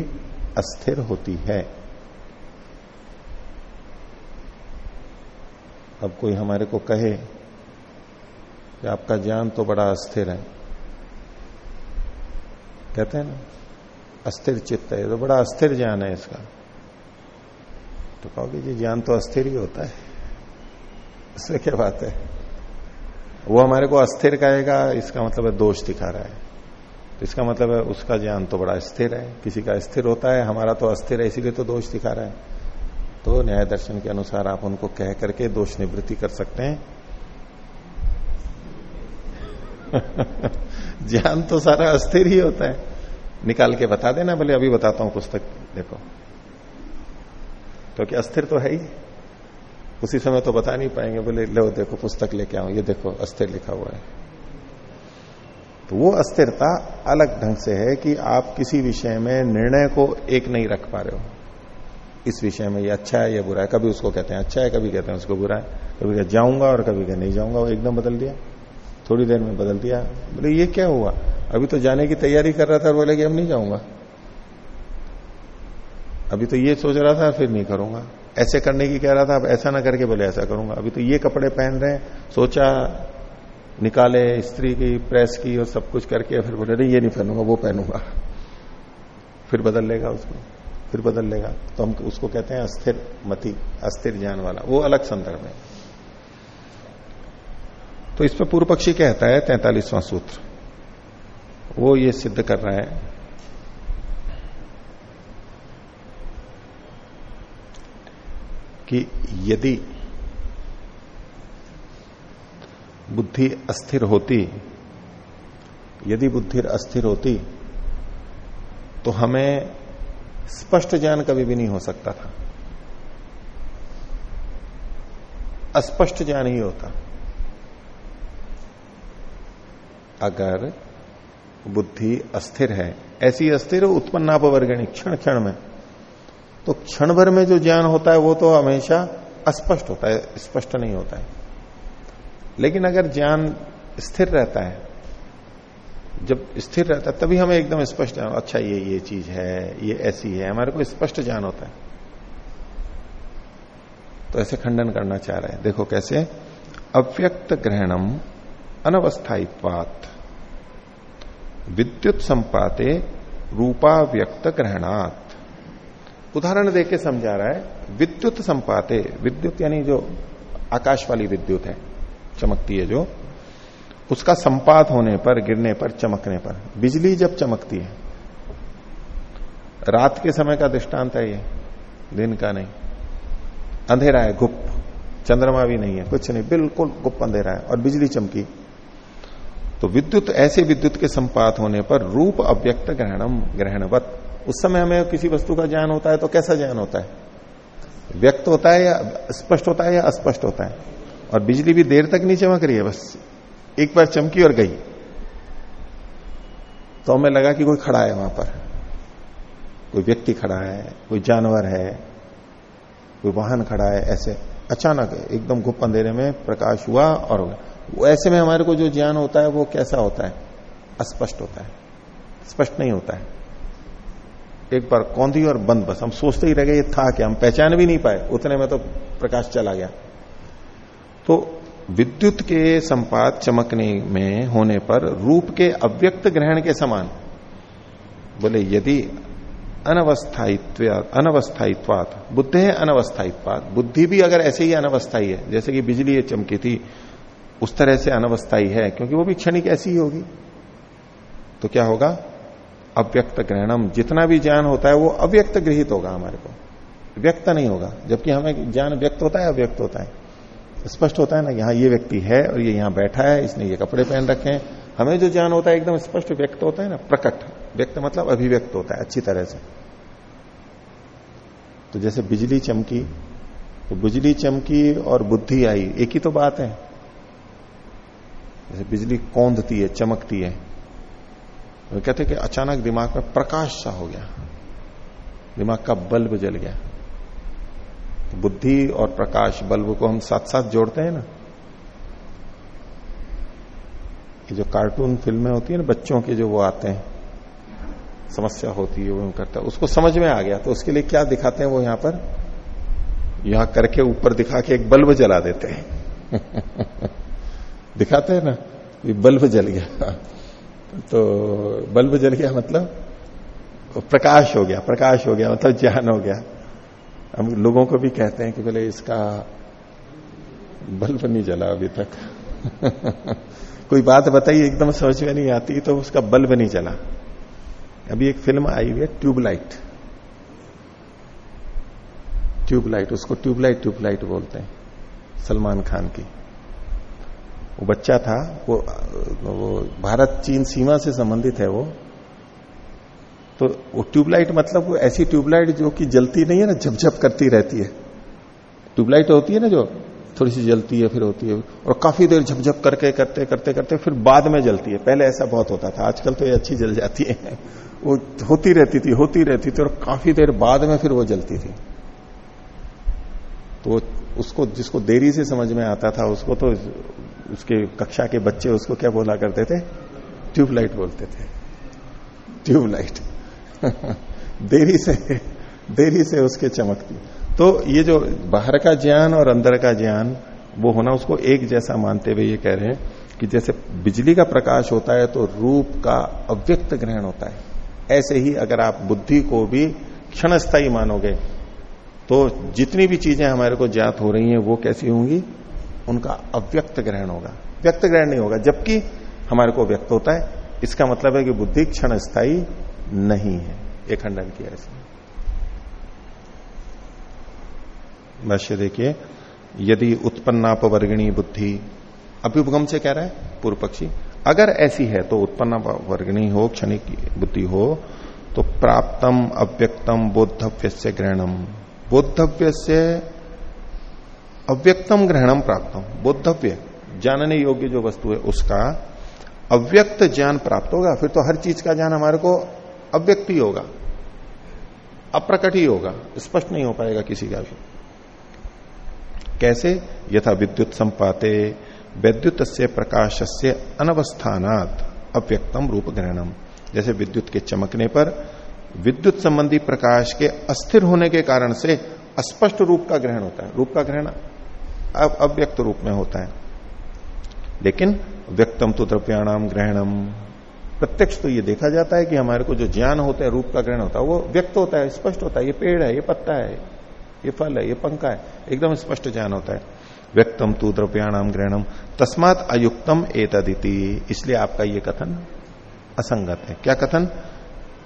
अस्थिर होती है। अब कोई हमारे को कहे कि आपका ज्ञान तो बड़ा अस्थिर है। कहते हैं ना अस्थिर चित्त है तो बड़ा अस्थिर ज्ञान है इसका। तो कहोगे जी ज्ञान तो अस्थिर ही होता है। इसमें क्या बात है? वो हमारे को अस्थिर कहेगा, इसका मतलब है दोष दिखा रहा है। तो इसका मतलब है उसका ज्ञान तो बड़ा स्थिर है, किसी का स्थिर होता है, हमारा तो अस्थिर है, इसीलिए तो दोष दिखा रहा है। तो न्याय दर्शन के अनुसार आप उनको कह करके दोष निवृत्ति कर सकते हैं। ज्ञान तो सारा अस्थिर ही होता है। निकाल के बता देना, भले अभी बताता हूँ पुस्तक, देखो। क्योंकि अस्थिर तो है ही। उसी समय तो बता नहीं पाएँगे, बोले, लो, देखो, पुस्तक लेके आओ, ये देखो, अस्थिर लिखा हुआ है। तो वो अस्थिरता अलग ढंग से है कि आप किसी विषय में निर्णय को एक नहीं रख पा रहे हो। इस विषय में ये अच्छा है, या बुरा है। कभी उसको कहते हैं अच्छा है, कभी कहते हैं उसको बुरा है। कभी जाऊँगा और कभी नहीं जाऊँगा, वो एकदम बदल दिया। थोड़ी देर में बदल दिया। बोले, ये क्या हुआ? अभी तो जाने की तैयारी कर रहा था बोले कि अब नहीं जाऊँगा। अभी तो ये सोच रहा था, फिर नहीं करूँगा। ऐसे करने की कह रहा था, अब ऐसा ना करके बोले ऐसा करूँगा। अभी तो ये कपड़े पहन रहे हैं, सोचा निकाले स्त्री की, प्रेस की और सब कुछ करके फिर बोले, नहीं, ये नहीं पहनूँगा, वो पहनूँगा। फिर बदल लेगा उसको, फिर बदल लेगा। तो हम उसको कहते हैं अस्थिर मति, अस्थिर ज्ञान वाला, वो अलग संदर्भ है। तो इस पर पूर्व पक्षी कहता है तैतालीसवां सूत्र। वो ये सिद्ध कर रहा है। कि यदि बुद्धि अस्थिर होती, यदि बुद्धि अस्थिर होती तो हमें स्पष्ट ज्ञान कभी भी नहीं हो सकता था। अस्पष्ट ज्ञान ही होता। अगर बुद्धि अस्थिर है। ऐसी अस्थिर उत्पन्न अपवर्गणी क्षण क्षण में। तो क्षण भर में जो ज्ञान होता है, वो तो हमेशा अस्पष्ट होता है, स्पष्ट नहीं होता है। लेकिन अगर ज्ञान स्थिर रहता है, जब स्थिर रहता है, तभी हमें एकदम स्पष्ट ज्ञान अच्छा ये ये चीज़ है, ये ऐसी है, हमारे को स्पष्ट ज्ञान होता है। तो ऐसे खंडन करना चाह रहे हैं। देखो कैसे, अव्यक्त ग्रहणम अनवस्थायित्वात। विद्युत संपाते रूपा व्यक्त ग्रहणात उदाहरण देके समझा रहा है, विद्युत संपाते, विद्युत यानी जो आकाश वाली विद्युत है, चमकती है जो, उसका संपात होने पर, गिरने पर, चमकने पर, बिजली जब चमकती है, रात के समय का दृष्टांत है ये, दिन का नहीं, अंधेरा है, गुप्त, चंद्रमा भी नहीं है, कुछ नहीं, बिल्कुल गुप्त अंधेरा है, और बिजली चमकी तो विद्युत, ऐसे विद्युत के संपात होने पर रूप अव्यक्त ग्रहणम, ग्रहणवत। उस समय हमें किसी वस्तु का ज्ञान होता है तो कैसा ज्ञान होता है? व्यक्त होता है या स्पष्ट होता है या अस्पष्ट होता है? और बिजली भी देर तक नहीं चमक रही है, बस एक बार चमकी और गई। तो हमें लगा कि कोई खड़ा है वहाँ पर। कोई व्यक्ति खड़ा है, कोई जानवर है, कोई वाहन खड़ा है, ऐसे अचानक एकदम गुप्त अंधेरे में प्रकाश हुआ और वो ऐसे में हमारे को जो ज्ञान होता है वो कैसा होता है? अस्पष्ट होता है। स्पष्ट नहीं होता है। एक बार कौंधी और बंद बस। हम सोचते ही रह गए, ये था क्या? हम पहचान भी नहीं पाए। उतने में तो प्रकाश चला गया। तो विद्युत के संपात चमकने में होने पर रूप के अव्यक्त ग्रहण के समान, बोले, यदि अनवस्थायित्व अनवस्थायित्वात, बुद्ध है अनवस्थायित्वात। बुद्धि भी अगर ऐसे ही अनवस्थाई है, जैसे कि बिजली ये चमकी थी उस तरह से अनवस्थाई है, क्योंकि वो भी क्षणिक ऐसी ही होगी। तो क्या होगा? अव्यक्त ग्रहणम, जितना भी ज्ञान होता है, वो अव्यक्त गृहित होगा हमारे को। व्यक्त नहीं होगा, जबकि हमें ज्ञान व्यक्त होता है, अव्यक्त होता है। स्पष्ट होता है ना, यहाँ ये व्यक्ति है और ये यहाँ बैठा है, इसने ये कपड़े पहन रखे हैं। हमें जो ज्ञान होता है, एकदम स्पष्ट व्यक्त होता है ना, प्रकट। व्यक्त मतलब अभिव्यक्त होता है, अच्छी तरह से। तो जैसे बिजली चमकी तो बिजली चमकी और बुद्धि आई, एक ही तो बात है। जैसे बिजली कौंधती है, चमकती है। वो कहते कि अचानक दिमाग में प्रकाश सा हो गया। दिमाग का बल्ब जल गया। तो बुद्धि और प्रकाश बल्ब को हम साथ साथ जोड़ते हैं ना। कि जो कार्टून फ़िल्में होती है ना, बच्चों के जो वो आते हैं, समस्या होती है, वो करता है। उसको समझ में आ गया तो उसके लिए क्या दिखाते हैं वो यहाँ पर? यहाँ करके ऊपर दिखा के एक बल्ब जला देते हैं। दिखाते हैं ना, ये बल्ब जल गया। तो बल्ब जल गया मतलब प्रकाश हो गया, प्रकाश हो गया मतलब ज्ञान हो गया। हम लोगों को भी कहते हैं कि बोले, इसका बल्ब नहीं जला अभी तक। कोई बात बताइए, एकदम समझ में नहीं आती तो उसका बल्ब नहीं जला। अभी एक फ़िल्म आई हुई है, ट्यूबलाइट। ट्यूबलाइट, उसको ट्यूबलाइट ट्यूबलाइट बोलते हैं, सलमान खान की। वो बच्चा था, वो वो भारत चीन सीमा से संबंधित है वो। तो वो ट्यूबलाइट मतलब वो ऐसी ट्यूबलाइट जो कि जलती नहीं है ना, झपझप करती रहती है। ट्यूबलाइट होती है ना जो थोड़ी सी जलती है, फिर होती है, और काफ़ी देर झपझप करके, करते करते करते, फिर बाद में जलती है। पहले ऐसा बहुत होता था, आजकल तो ये अच्छी जल जाती है। वो होती रहती थी, होती रहती थी, और काफ़ी देर बाद में फिर वो जलती थी। तो उसको, जिसको देरी से समझ में आता था, उसको तो उसके कक्षा के बच्चे उसको क्या बोला करते थे? ट्यूबलाइट बोलते थे। ट्यूबलाइट। देरी से देरी से उसके चमकती। तो ये जो बाहर का ज्ञान और अंदर का ज्ञान, वो होना उसको एक जैसा मानते हुए ये कह रहे हैं कि जैसे बिजली का प्रकाश होता है तो रूप का अव्यक्त ग्रहण होता है। ऐसे ही अगर आप बुद्धि को भी क्षणस्थायी मानोगे तो जितनी भी चीज़ें हमारे को ज्ञात हो रही हैं, वो कैसी होंगी? उनका अव्यक्त ग्रहण होगा। व्यक्त ग्रहण नहीं होगा, जबकि हमारे को व्यक्त होता है। इसका मतलब है कि बुद्धि क्षण स्थायी नहीं है। एक खंडन किया इसने। भाष्य देखिए, यदि उत्पन्नापवर्गिणी बुद्धि अभ्युपगम से कह रहा है, पूर्व पक्षी, अगर ऐसी है तो उत्पन्न वर्गणी हो, क्षणिक बुद्धि हो तो प्राप्तम, अव्यक्तम बोद्धव्य से ग्रहणम। बोद्धव्य से अव्यक्तम ग्रहणम प्राप्तम। बोद्धव्य, जानने योग्य जो वस्तु है उसका अव्यक्त ज्ञान प्राप्त होगा। फिर तो हर चीज़ का ज्ञान हमारे को अव्यक्त ही होगा। अप्रकट ही होगा। स्पष्ट नहीं हो पाएगा किसी का भी। कैसे? यथा विद्युत संपाते वैद्युत से प्रकाश से अनवस्थानात अव्यक्तम रूप ग्रहणम। जैसे विद्युत के चमकने पर विद्युत संबंधी प्रकाश के अस्थिर होने के कारण से अस्पष्ट रूप का ग्रहण होता है। रूप का ग्रहण अव्यक्त रूप में होता है। लेकिन व्यक्तम तो द्रव्याणाम ग्रहणम। प्रत्यक्ष तो ये देखा जाता है कि हमारे को जो ज्ञान होता है, रूप का ग्रहण होता है, वो व्यक्त होता है, स्पष्ट होता है। ये पेड़ है, ये पत्ता है, ये फल है, ये पंखा है, एकदम स्पष्ट ज्ञान होता है। व्यक्तम तू द्रव्याणाम ग्रहणम। तस्मात अयुक्तम एतदिति। इसलिए आपका ये कथन असंगत है। क्या कथन?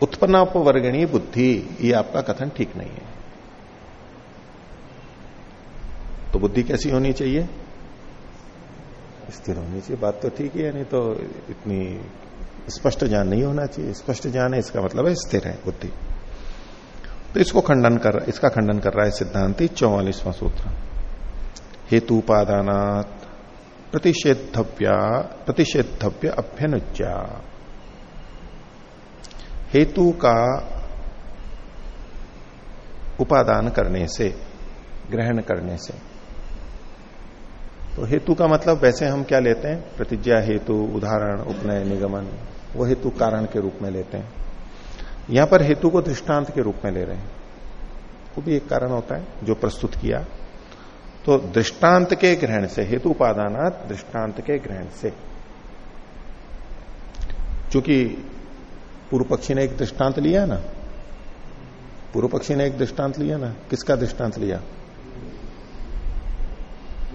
उत्पन्नापवर्गणी बुद्धि। ये आपका कथन ठीक नहीं है। तो बुद्धि कैसी होनी चाहिए? स्थिर होनी चाहिए। बात तो ठीक है नहीं तो इतनी स्पष्ट ज्ञान नहीं होना चाहिए। स्पष्ट ज्ञान है, इसका मतलब है स्थिर है बुद्धि। तो इसको खंडन कर, इसका खंडन कर रहा है सिद्धांति चौवालीसवां सूत्र। हेतु उपादानात प्रतिषेधव्या प्रतिषेधव्य अभ्यनुज्ञा। हेतु का उपादान करने से, ग्रहण करने से तो हेतु का मतलब वैसे हम क्या लेते हैं? प्रतिज्ञा हेतु, उदाहरण उपनय निगमन, वो हेतु कारण के रूप में लेते हैं। यहाँ पर हेतु को दृष्टांत के रूप में ले रहे हैं। वो भी एक कारण होता है, जो प्रस्तुत किया। तो दृष्टांत के ग्रहण से, हेतु उपादानात दृष्टांत के ग्रहण से। चूँकि पूर्व पक्षी ने एक दृष्टांत लिया ना? पूर्व पक्षी ने एक दृष्टांत लिया ना? किसका दृष्टांत लिया?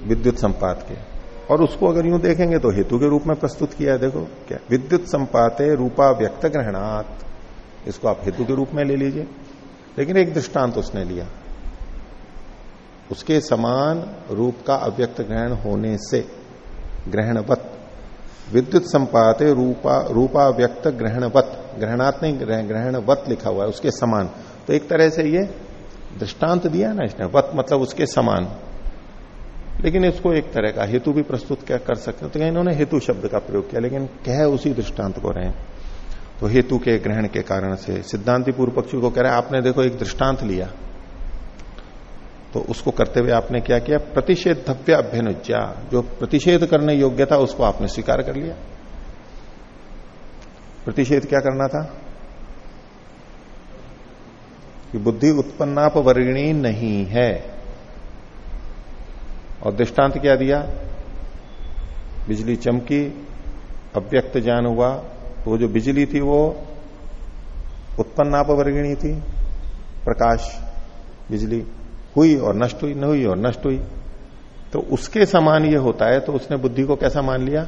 विद्युत संपात के। और उसको अगर यूँ देखेंगे तो हेतु के रूप में प्रस्तुत किया है, देखो क्या। विद्युत संपाते रूपा व्यक्त ग्रहणात। इसको आप हेतु के रूप में ले लीजिए। लेकिन एक दृष्टांत उसने लिया। उसके समान रूप का अव्यक्त ग्रहण होने से, ग्रहणवत। विद्युत संपाते रूपा रूपा व्यक्त ग्रहणवत। ग्रहणात् नहीं ग्रहणवत लिखा हुआ है, उसके समान। तो एक तरह से ये दृष्टांत दिया ना इसने, वत मतलब उसके समान। लेकिन इसको एक तरह का हेतु भी प्रस्तुत क्या कर सकते तो इन्होंने हेतु शब्द का प्रयोग किया, लेकिन कह उसी दृष्टांत को रहे तो हेतु के ग्रहण के कारण से सिद्धांति पूर्व पक्षी को कह रहे आपने देखो एक दृष्टांत लिया। तो उसको करते हुए आपने क्या किया? प्रतिषेधव्य अभ्यनुज्ञा, जो प्रतिषेध करने योग्य था, उसको आपने स्वीकार कर लिया। प्रतिषेध क्या करना था? कि बुद्धि उत्पन्नाप वर्गिणी नहीं है। और दृष्टांत क्या दिया? बिजली चमकी, अव्यक्त ज्ञान हुआ। तो वो जो बिजली थी वो उत्पन्नाप वर्गिणी थी। प्रकाश, बिजली हुई और नष्ट हुई, न हुई और नष्ट हुई। तो उसके समान ये होता है तो उसने बुद्धि को कैसा मान लिया?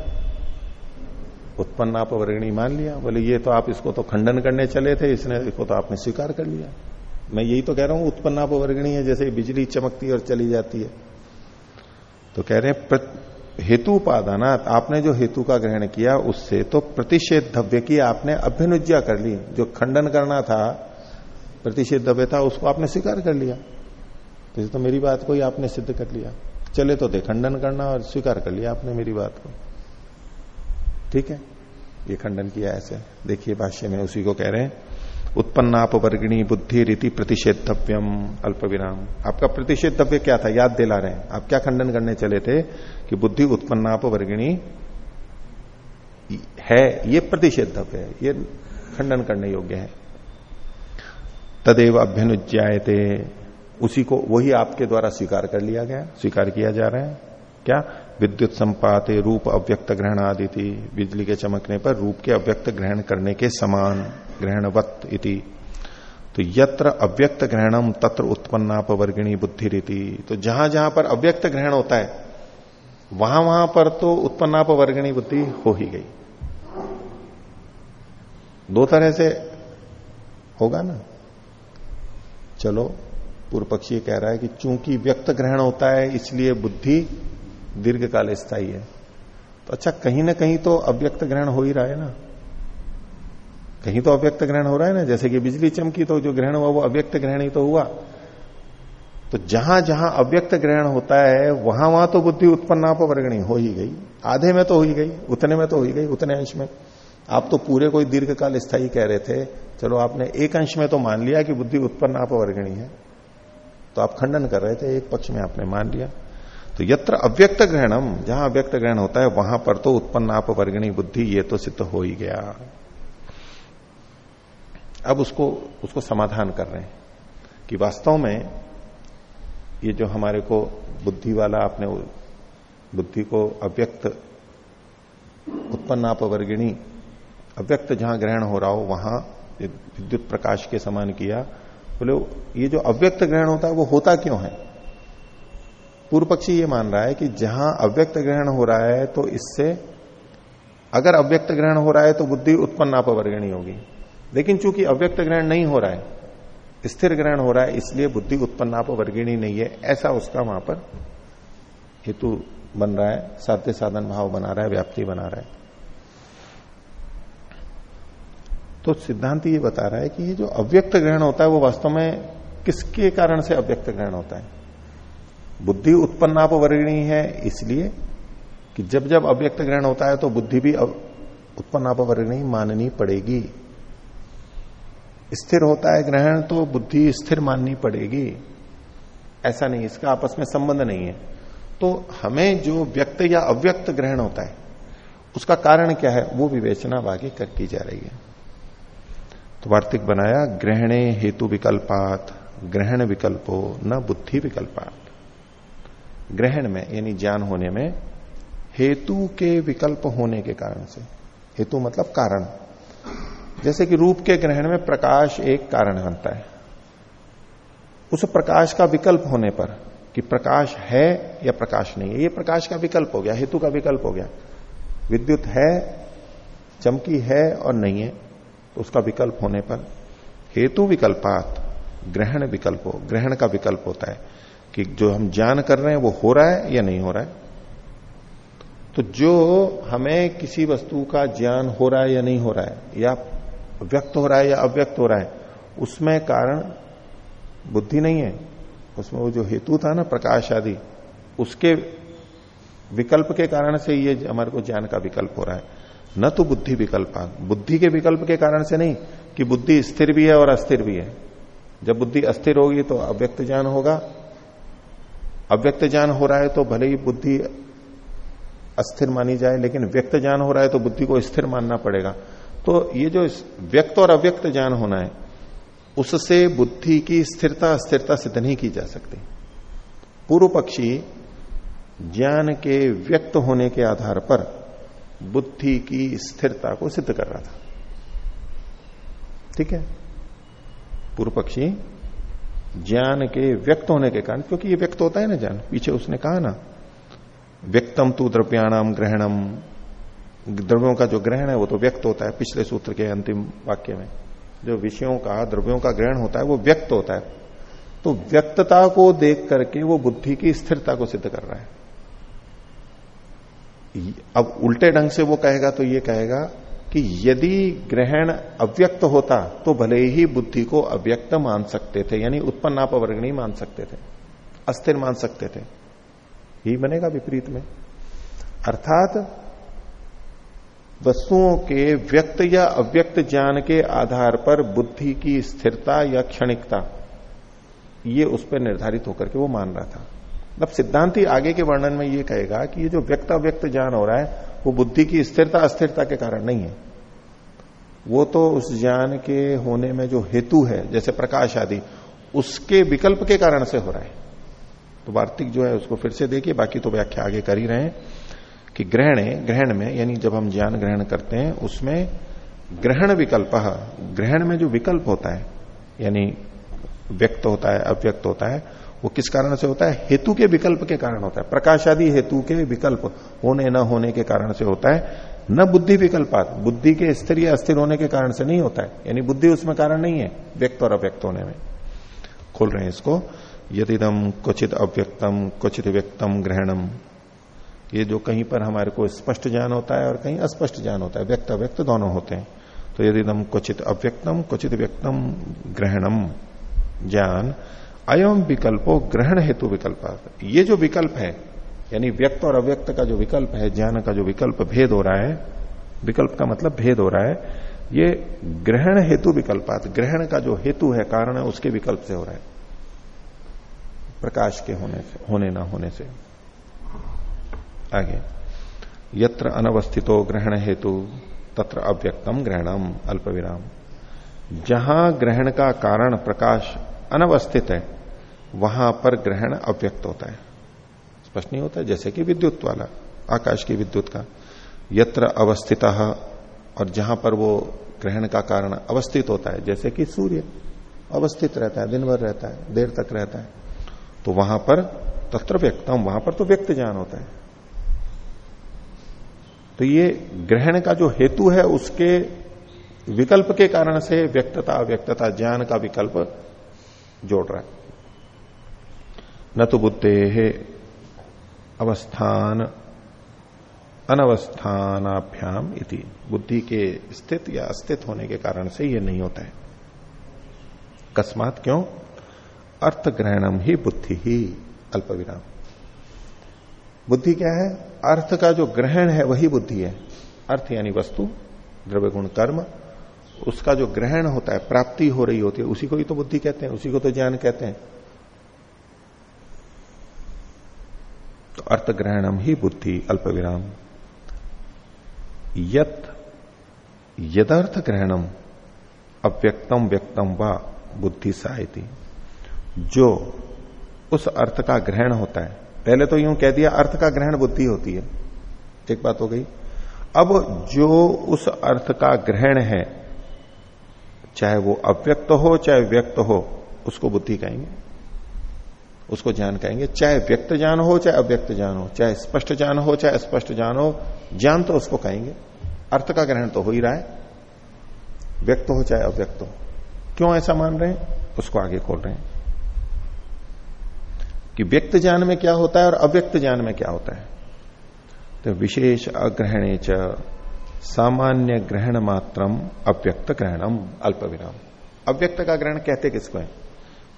उत्पन्नाप वर्गिणी मान लिया। बोले, ये तो आप इसको तो खंडन करने चले थे, इसने, इसको तो आपने स्वीकार कर लिया। मैं यही तो कह रहा हूँ उत्पन्नाप वर्गिणी है, जैसे बिजली चमकती और चली जाती है। तो कह रहे हैं हेतु उपादाना आपने जो हेतु का ग्रहण किया उससे तो प्रतिषेध धव्य की आपने अभ्यनुज्ञा कर ली। जो खंडन करना था प्रतिषेध धव्य था उसको आपने स्वीकार कर लिया। तो, तो मेरी बात को ही आपने सिद्ध कर लिया। चले तो थे खंडन करना और स्वीकार कर लिया आपने मेरी बात को। ठीक है? ये खंडन किया ऐसे। देखिए भाष्य में उसी को कह रहे हैं उत्पन्नाप वर्गिणी बुद्धि रीति प्रतिषेधव्यम अल्प विराम आपका प्रतिषेधव्य क्या था? याद दिला रहे हैं। आप क्या खंडन करने चले थे कि बुद्धि उत्पन्नाप वर्गिणी है, ये प्रतिषेधव्य है, ये खंडन करने योग्य है। तदेव अभ्यनुज्ञाते उसी को वही आपके द्वारा स्वीकार कर लिया गया, स्वीकार किया जा रहा है। क्या? विद्युत संपाते रूप अव्यक्त ग्रहण आदि थी बिजली के चमकने पर रूप के अव्यक्त ग्रहण करने के समान ग्रहणवत इति। तो यत्र अव्यक्त ग्रहणम तत्र उत्पन्नाप वर्गिणी बुद्धि रीति तो जहाँ जहाँ पर अव्यक्त ग्रहण होता है, वहाँ वहाँ पर तो उत्पन्नाप वर्गिणी बुद्धि हो ही गई। दो तरह से होगा ना? चलो, पूर्व पक्षी कह रहा है कि चूँकि व्यक्त ग्रहण होता है, इसलिए बुद्धि दीर्घ काल स्थायी है। तो अच्छा कहीं ना कहीं तो अव्यक्त ग्रहण हो ही रहा है ना। कहीं तो अव्यक्त ग्रहण हो रहा है ना, जैसे कि बिजली चमकी तो जो ग्रहण हुआ, वो अव्यक्त ग्रहण ही तो हुआ। तो जहाँ जहाँ अव्यक्त ग्रहण होता है, वहाँ वहाँ तो बुद्धि उत्पन्ना वर्गणी हो ही गई। आधे में तो हो ही गई, उतने में तो हो ही गई, उतने अंश में। आप तो पूरे कोई दीर्घ काल स्थायी कह रहे थे, चलो आपने एक अंश में तो मान लिया कि बुद्धि उत्पन्न आप वर्गणी है। तो आप खंडन कर रहे थे, एक पक्ष में आपने मान लिया। तो यत्र अव्यक्त ग्रहणम, जहाँ अव्यक्त ग्रहण होता है, वहाँ पर तो उत्पन्न आप वर्गणी बुद्धि ये तो सिद्ध हो ही गया। अब उसको उसको समाधान कर रहे हैं कि वास्तव में ये जो हमारे को बुद्धि वाला आपने बुद्धि को अव्यक्त उत्पन्न आप वर्गिणी अव्यक्त जहाँ ग्रहण हो रहा हो, वहाँ विद्युत प्रकाश के समान किया, बोले तो ये जो अव्यक्त ग्रहण होता है, वो होता क्यों है? पूर्व पक्षी ये मान रहा है कि जहाँ अव्यक्त ग्रहण हो रहा है तो इससे अगर अव्यक्त ग्रहण हो रहा है तो बुद्धि उत्पन्न अपवर्गणी होगी। लेकिन चूँकि अव्यक्त ग्रहण नहीं हो रहा है, स्थिर ग्रहण हो रहा है, इसलिए बुद्धि उत्पन्नाप वर्गिणी नहीं है, ऐसा उसका वहाँ पर हेतु बन रहा है, साध्य साधन भाव बना रहा है, व्याप्ति बना रहा है। तो सिद्धांत ये बता रहा है कि ये जो अव्यक्त ग्रहण होता है, वो वास्तव में किसके कारण से अव्यक्त ग्रहण होता है? बुद्धि उत्पन्नाप वर्गिणी है, इसलिए कि जब जब अव्यक्त ग्रहण होता है तो बुद्धि भी उत्पन्नाप वर्गिणी माननी पड़ेगी। स्थिर होता है ग्रहण तो बुद्धि स्थिर माननी पड़ेगी। ऐसा नहीं, इसका आपस में संबंध नहीं है। तो हमें जो व्यक्त या अव्यक्त ग्रहण होता है, उसका कारण क्या है, वो विवेचना बाकी कर की जा रही है। तो वार्तिक बनाया, ग्रहणे हेतु विकल्पात, ग्रहण विकल्पो न बुद्धि विकल्पात। ग्रहण में, यानी ज्ञान होने में, हेतु के विकल्प होने के कारण से। हेतु मतलब कारण। जैसे कि रूप के ग्रहण में प्रकाश एक कारण बनता है। उस प्रकाश का विकल्प होने पर कि प्रकाश है या प्रकाश नहीं है, ये प्रकाश का विकल्प हो गया, हेतु का विकल्प हो गया। विद्युत है, चमकी है और नहीं है तो उसका विकल्प होने पर हेतु विकल्पात, ग्रहण विकल्प हो, ग्रहण का विकल्प होता है। कि जो हम ज्ञान कर रहे हैं, वो हो रहा है या नहीं हो रहा है? तो जो हमें किसी वस्तु का ज्ञान हो रहा है या नहीं हो रहा है, या व्यक्त हो रहा है या अव्यक्त हो रहा है, उसमें कारण बुद्धि नहीं है। उसमें वो जो हेतु था ना, प्रकाश आदि, उसके विकल्प के कारण से ये हमारे को ज्ञान का विकल्प हो रहा है। न तो बुद्धि विकल्प बुद्धि के विकल्प के कारण से नहीं कि बुद्धि स्थिर भी है और अस्थिर भी है। जब बुद्धि अस्थिर होगी तो अव्यक्त ज्ञान होगा अव्यक्त ज्ञान हो रहा है तो भले ही बुद्धि अस्थिर मानी जाए, लेकिन व्यक्त ज्ञान हो रहा है तो बुद्धि को स्थिर मानना पड़ेगा। तो ये जो व्यक्त और अव्यक्त ज्ञान होना है, उससे बुद्धि की स्थिरता अस्थिरता सिद्ध नहीं की जा सकती। पूर्व पक्षी ज्ञान के व्यक्त होने के आधार पर बुद्धि की स्थिरता को सिद्ध कर रहा था। ठीक है? पूर्व पक्षी ज्ञान के व्यक्त होने के कारण, क्योंकि ये व्यक्त होता है ना ज्ञान, पीछे उसने कहा ना, व्यक्तम तू द्रव्याणाम ग्रहणम। द्रव्यों का जो ग्रहण है, वो तो व्यक्त होता है, पिछले सूत्र के अंतिम वाक्य में। जो विषयों का, द्रव्यों का ग्रहण होता है, वो व्यक्त होता है। तो व्यक्तता को देख करके वो बुद्धि की स्थिरता को सिद्ध कर रहा है। अब उल्टे ढंग से वो कहेगा तो ये कहेगा कि यदि ग्रहण अव्यक्त होता तो भले ही बुद्धि को अव्यक्त मान सकते थे, यानी उत्पन्न अपवर्ग नहीं मान सकते थे, अस्थिर मान सकते थे। यही बनेगा विपरीत में। अर्थात, वस्तुओं के व्यक्त या अव्यक्त ज्ञान के आधार पर बुद्धि की स्थिरता या क्षणिकता, ये उस पर निर्धारित होकर के वो मान रहा था। मतलब ही आगे के वर्णन में ये कहेगा कि ये जो व्यक्त अव्यक्त ज्ञान हो रहा है वो बुद्धि की स्थिरता, अस्थिरता के कारण नहीं है। वो तो उस ज्ञान के होने में जो हेतु है, जैसे प्रकाश आदि, उसके विकल्प के कारण से हो रहा है। तो वार्तिक जो है, उसको फिर से देखिए, बाकी तो व्याख्या आगे कर ही रहे हैं कि ग्रहण ग्रहण में, यानी जब हम ज्ञान ग्रहण करते हैं, उसमें ग्रहण विकल्प, ग्रहण में जो विकल्प होता है, यानी व्यक्त होता है, अव्यक्त होता है वो किस कारण से होता है? हेतु के विकल्प के कारण होता है। प्रकाश आदि हेतु के विकल्प, होने न होने के कारण से होता है। न बुद्धि विकल्पात, बुद्धि के स्थिर या अस्थिर होने के कारण से नहीं होता है। यानी बुद्धि उसमें कारण नहीं है, व्यक्त और अव्यक्त होने में। खोल रहे हैं इसको। यदिदम क्वचित अव्यक्तम क्वचित व्यक्तम ग्रहणम। ये जो कहीं पर हमारे को स्पष्ट ज्ञान होता है और कहीं अस्पष्ट ज्ञान होता है। व्यक्त, अव्यक्त दोनों होते हैं। तो यदिदम क्वचित अव्यक्तम क्वचित व्यक्तम ग्रहणम, ज्ञान अयम विकल्पो ग्रहण हेतु विकल्प। ये जो विकल्प है, यानी व्यक्त और अव्यक्त का जो विकल्प है, ज्ञान का जो विकल्प भेद हो रहा है, विकल्प का मतलब भेद हो रहा है, ये ग्रहण हेतु विकल्पात, ग्रहण का जो हेतु है, कारण है, उसके विकल्प से हो रहा है। प्रकाश के होने से, होने ना होने से। आगे। यत्र अनवस्थितो ग्रहण हेतु, तत्र अव्यक्तम ग्रहणम अल्प विराम जहाँ ग्रहण का कारण प्रकाश अनवस्थित है वहाँ पर ग्रहण अव्यक्त होता है। स्पष्ट नहीं होता, जैसे कि विद्युत वाला, आकाश की विद्युत का। यत्र अवस्थित, और जहाँ पर वो ग्रहण का कारण अवस्थित होता है, जैसे कि सूर्य अवस्थित रहता है दिन भर रहता है, देर तक रहता है तो वहाँ पर तत्र व्यक्तम, वहाँ पर तो व्यक्त ज्ञान होता है। तो ये ग्रहण का जो हेतु है, उसके विकल्प के कारण से व्यक्तता व्यक्तता ज्ञान का विकल्प जोड़ रहा है। न तो बुद्धे अवस्थान, अनवस्थानाभ्याम इति। बुद्धि के स्थित या अस्तित होने के कारण से यह नहीं होता है। अकस्मात क्यों? अर्थ ग्रहणम ही बुद्धि ही अल्प विराम बुद्धि क्या है? अर्थ का जो ग्रहण है वही बुद्धि है। अर्थ यानी वस्तु द्रव्य गुण कर्म, उसका जो ग्रहण होता है, प्राप्ति हो रही होती है, उसी को ही तो बुद्धि कहते हैं, उसी को तो ज्ञान कहते हैं। तो अर्थ ग्रहणम ही बुद्धि अल्प विराम यत यदर्थ ग्रहणम अव्यक्तम व्यक्तम व बुद्धि सहायती जो उस अर्थ का ग्रहण होता है, पहले तो यूँ कह दिया अर्थ का ग्रहण बुद्धि होती है। एक बात हो गई। अब जो उस अर्थ का ग्रहण है, चाहे वो अव्यक्त हो, चाहे व्यक्त हो, उसको बुद्धि कहेंगे। उसको ज्ञान कहेंगे। चाहे व्यक्त ज्ञान हो, चाहे अव्यक्त ज्ञान हो, चाहे स्पष्ट ज्ञान हो, चाहे स्पष्ट ज्ञान हो, ज्ञान तो उसको कहेंगे। अर्थ का ग्रहण तो हो ही रहा है। व्यक्त हो चाहे अव्यक्त हो। क्यों ऐसा मान रहे हैं? उसको आगे खोल रहे हैं। कि व्यक्त ज्ञान में क्या होता है और अव्यक्त ज्ञान में क्या होता है। तो विशेष अग्रहणे च, सामान्य ग्रहण मात्रम, अव्यक्त ग्रहणम अल्प विराम अव्यक्त का ग्रहण कहते किसको है?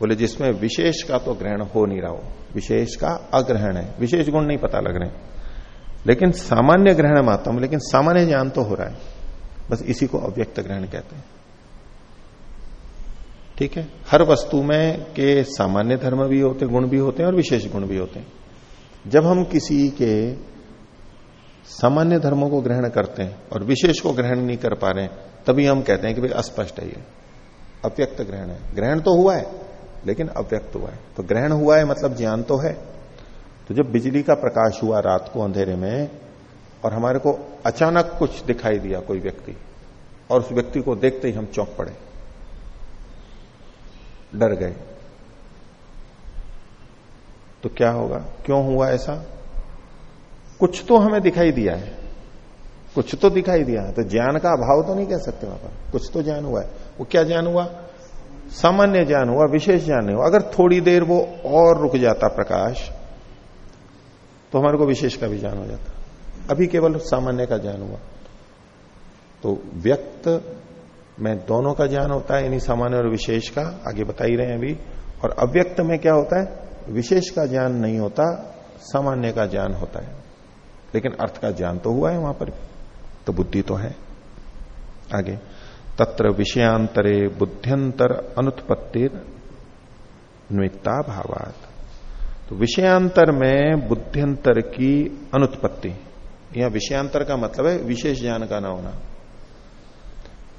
बोले, जिसमें विशेष का तो ग्रहण हो नहीं रहा हो। विशेष का अग्रहण है। विशेष गुण नहीं पता लग रहे लेकिन सामान्य ग्रहण मातम, लेकिन सामान्य ज्ञान तो हो रहा है। बस इसी को अव्यक्त ग्रहण कहते हैं। ठीक है? हर वस्तु में के सामान्य धर्म भी होते, गुण भी होते हैं और विशेष गुण भी होते हैं। जब हम किसी के सामान्य धर्मों को ग्रहण करते हैं और विशेष को ग्रहण नहीं कर पा रहे तभी हम कहते हैं कि भाई, अस्पष्ट है ये। अव्यक्त ग्रहण है। ग्रहण तो हुआ है। लेकिन अव्यक्त हुआ है। तो ग्रहण हुआ है मतलब ज्ञान तो है। तो जब बिजली का प्रकाश हुआ रात को अंधेरे में और हमारे को अचानक कुछ दिखाई दिया कोई व्यक्ति, और उस व्यक्ति को देखते ही हम चौंक पड़े, डर गए। तो क्या होगा? क्यों हुआ ऐसा? कुछ तो हमें दिखाई दिया है। कुछ तो दिखाई दिया है। तो ज्ञान का अभाव तो नहीं कह सकते वहाँ पर। कुछ तो ज्ञान हुआ है। वो क्या ज्ञान हुआ? सामान्य ज्ञान हुआ, विशेष ज्ञान नहीं हुआ। अगर थोड़ी देर वो और रुक जाता प्रकाश तो हमारे को विशेष का भी ज्ञान हो जाता। अभी केवल सामान्य का ज्ञान हुआ। तो व्यक्त में दोनों का ज्ञान होता है, यानी सामान्य और विशेष का, आगे बता ही रहे हैं अभी। और अव्यक्त में क्या होता है? विशेष का ज्ञान नहीं होता, सामान्य का ज्ञान होता है। लेकिन अर्थ का ज्ञान तो हुआ है वहाँ पर तो बुद्धि तो है। आगे। तत्र विषयांतरे बुद्ध्यंतर अनुत्पत्तिर निमित्ता भावात तो विषयांतर में बुद्ध्यंतर की अनुत्पत्ति। यह विषयांतर का मतलब है विशेष ज्ञान का ना होना।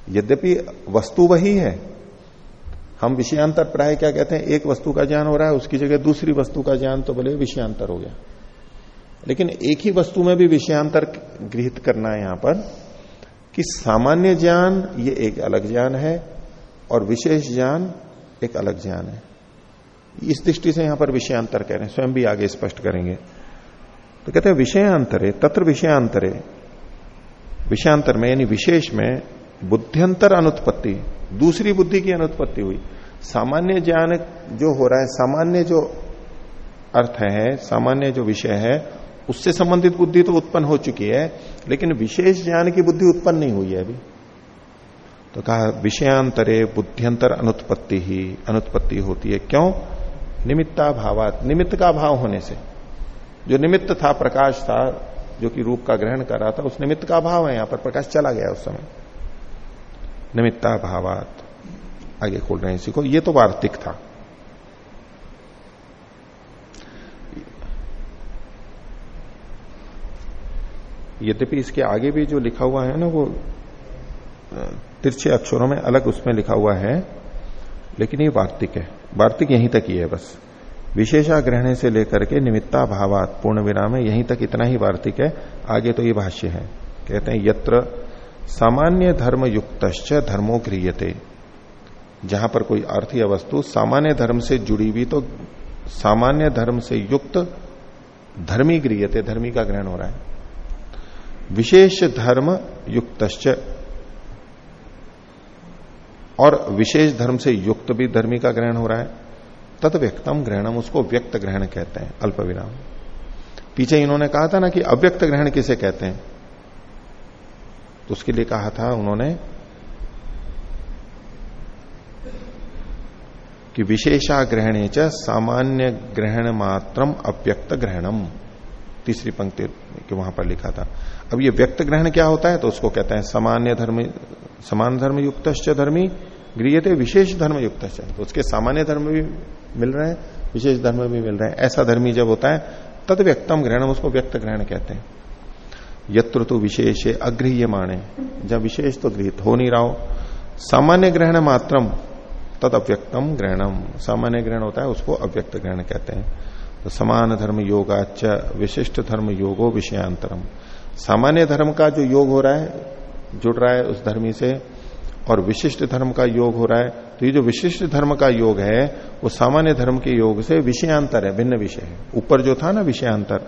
यद्यपि वस्तु वही है, हम विषयांतर प्राय क्या कहते हैं, एक वस्तु का ज्ञान हो रहा है, उसकी जगह दूसरी वस्तु का ज्ञान तो बोले विषयांतर हो गया। लेकिन एक ही वस्तु में भी विषयांतर गृहित करना है यहाँ पर कि सामान्य ज्ञान ये एक अलग ज्ञान है और विशेष ज्ञान एक अलग ज्ञान है। इस दृष्टि से यहाँ पर विषयांतर कह रहे हैं, स्वयं भी आगे स्पष्ट करेंगे। तो कहते हैं, विषयांतरे, तत्र विषयांतरे। विषयांतर में, यानी विशेष में, बुद्धियंतर अनुत्पत्ति, दूसरी बुद्धि की अनुत्पत्ति हुई। सामान्य ज्ञान जो हो रहा है, सामान्य जो अर्थ है, सामान्य जो विषय है उससे संबंधित बुद्धि तो उत्पन्न हो चुकी है, लेकिन विशेष ज्ञान की बुद्धि उत्पन्न नहीं हुई है अभी। तो कहा, विषयांतरे बुद्धियंतर अनुत्पत्ति ही, अनुत्पत्ति होती है। क्यों? निमित्ता भावात निमित्त का भाव होने से। जो निमित्त था, प्रकाश था, जो कि रूप का ग्रहण कर रहा था, उस निमित्त का भाव है, यहाँ पर प्रकाश चला गया उस समय। निमित्ता भावात आगे खोल रहे हैं इसी को। ये तो वार्तिक था। यद्यपि इसके आगे भी जो लिखा हुआ है ना, वो तिरछे अक्षरों में अलग उसमें लिखा हुआ है, लेकिन ये वार्तिक है। वार्तिक यहीं तक ही है बस। विशेषाग्रहण से लेकर के निमित्ता भावात पूर्ण विराम है यहीं तक इतना ही वार्तिक है। आगे तो ये भाष्य है। कहते हैं, यत्र सामान्य धर्म युक्त धर्मो क्रियते। जहाँ पर कोई अर्थ या वस्तु सामान्य धर्म से जुड़ी हुई तो सामान्य धर्म से युक्त धर्मी गृहते धर्मी का ग्रहण हो रहा है। विशेष धर्म युक्त और विशेष धर्म से युक्त भी धर्मी का ग्रहण हो रहा है। तद व्यक्तम ग्रहणम, उसको व्यक्त ग्रहण कहते हैं, अल्प विराम। पीछे इन्होंने कहा था ना कि अव्यक्त ग्रहण किसे कहते हैं? तो उसके लिए कहा था उन्होंने कि विशेषाग्रहणे च सामान्य ग्रहण मात्रम अव्यक्त ग्रहणम। तीसरी पंक्ति के वहाँ पर लिखा था। अब ये व्यक्त ग्रहण क्या होता है? तो उसको कहते हैं सामान्य धर्म, समान धर्म युक्त धर्मी गृहते विशेष धर्म युक्त तो उसके सामान्य धर्म भी मिल रहे हैं, विशेष धर्म भी मिल रहे हैं। ऐसा धर्मी जब होता है, तद व्यक्तम ग्रहण उसको व्यक्त ग्रहण कहते हैं। यत्र तो विशेष अगृह्य माने जब विशेष तो गृहित हो नहीं रहा हो। सामान्य ग्रहण मात्रम, तद अव्यक्तम ग्रहणम। सामान्य ग्रहण होता है, उसको अव्यक्त ग्रहण कहते हैं। तो समान धर्म योगाच विशिष्ट धर्म योगो विषयांतरम। सामान्य धर्म का जो योग हो रहा है, जुड़ रहा है उस धर्मी से, और विशिष्ट धर्म का योग हो रहा है तो ये जो विशिष्ट धर्म का योग है, वो सामान्य धर्म के योग से विषयांतर है, भिन्न विषय है। ऊपर जो था ना विषयांतर,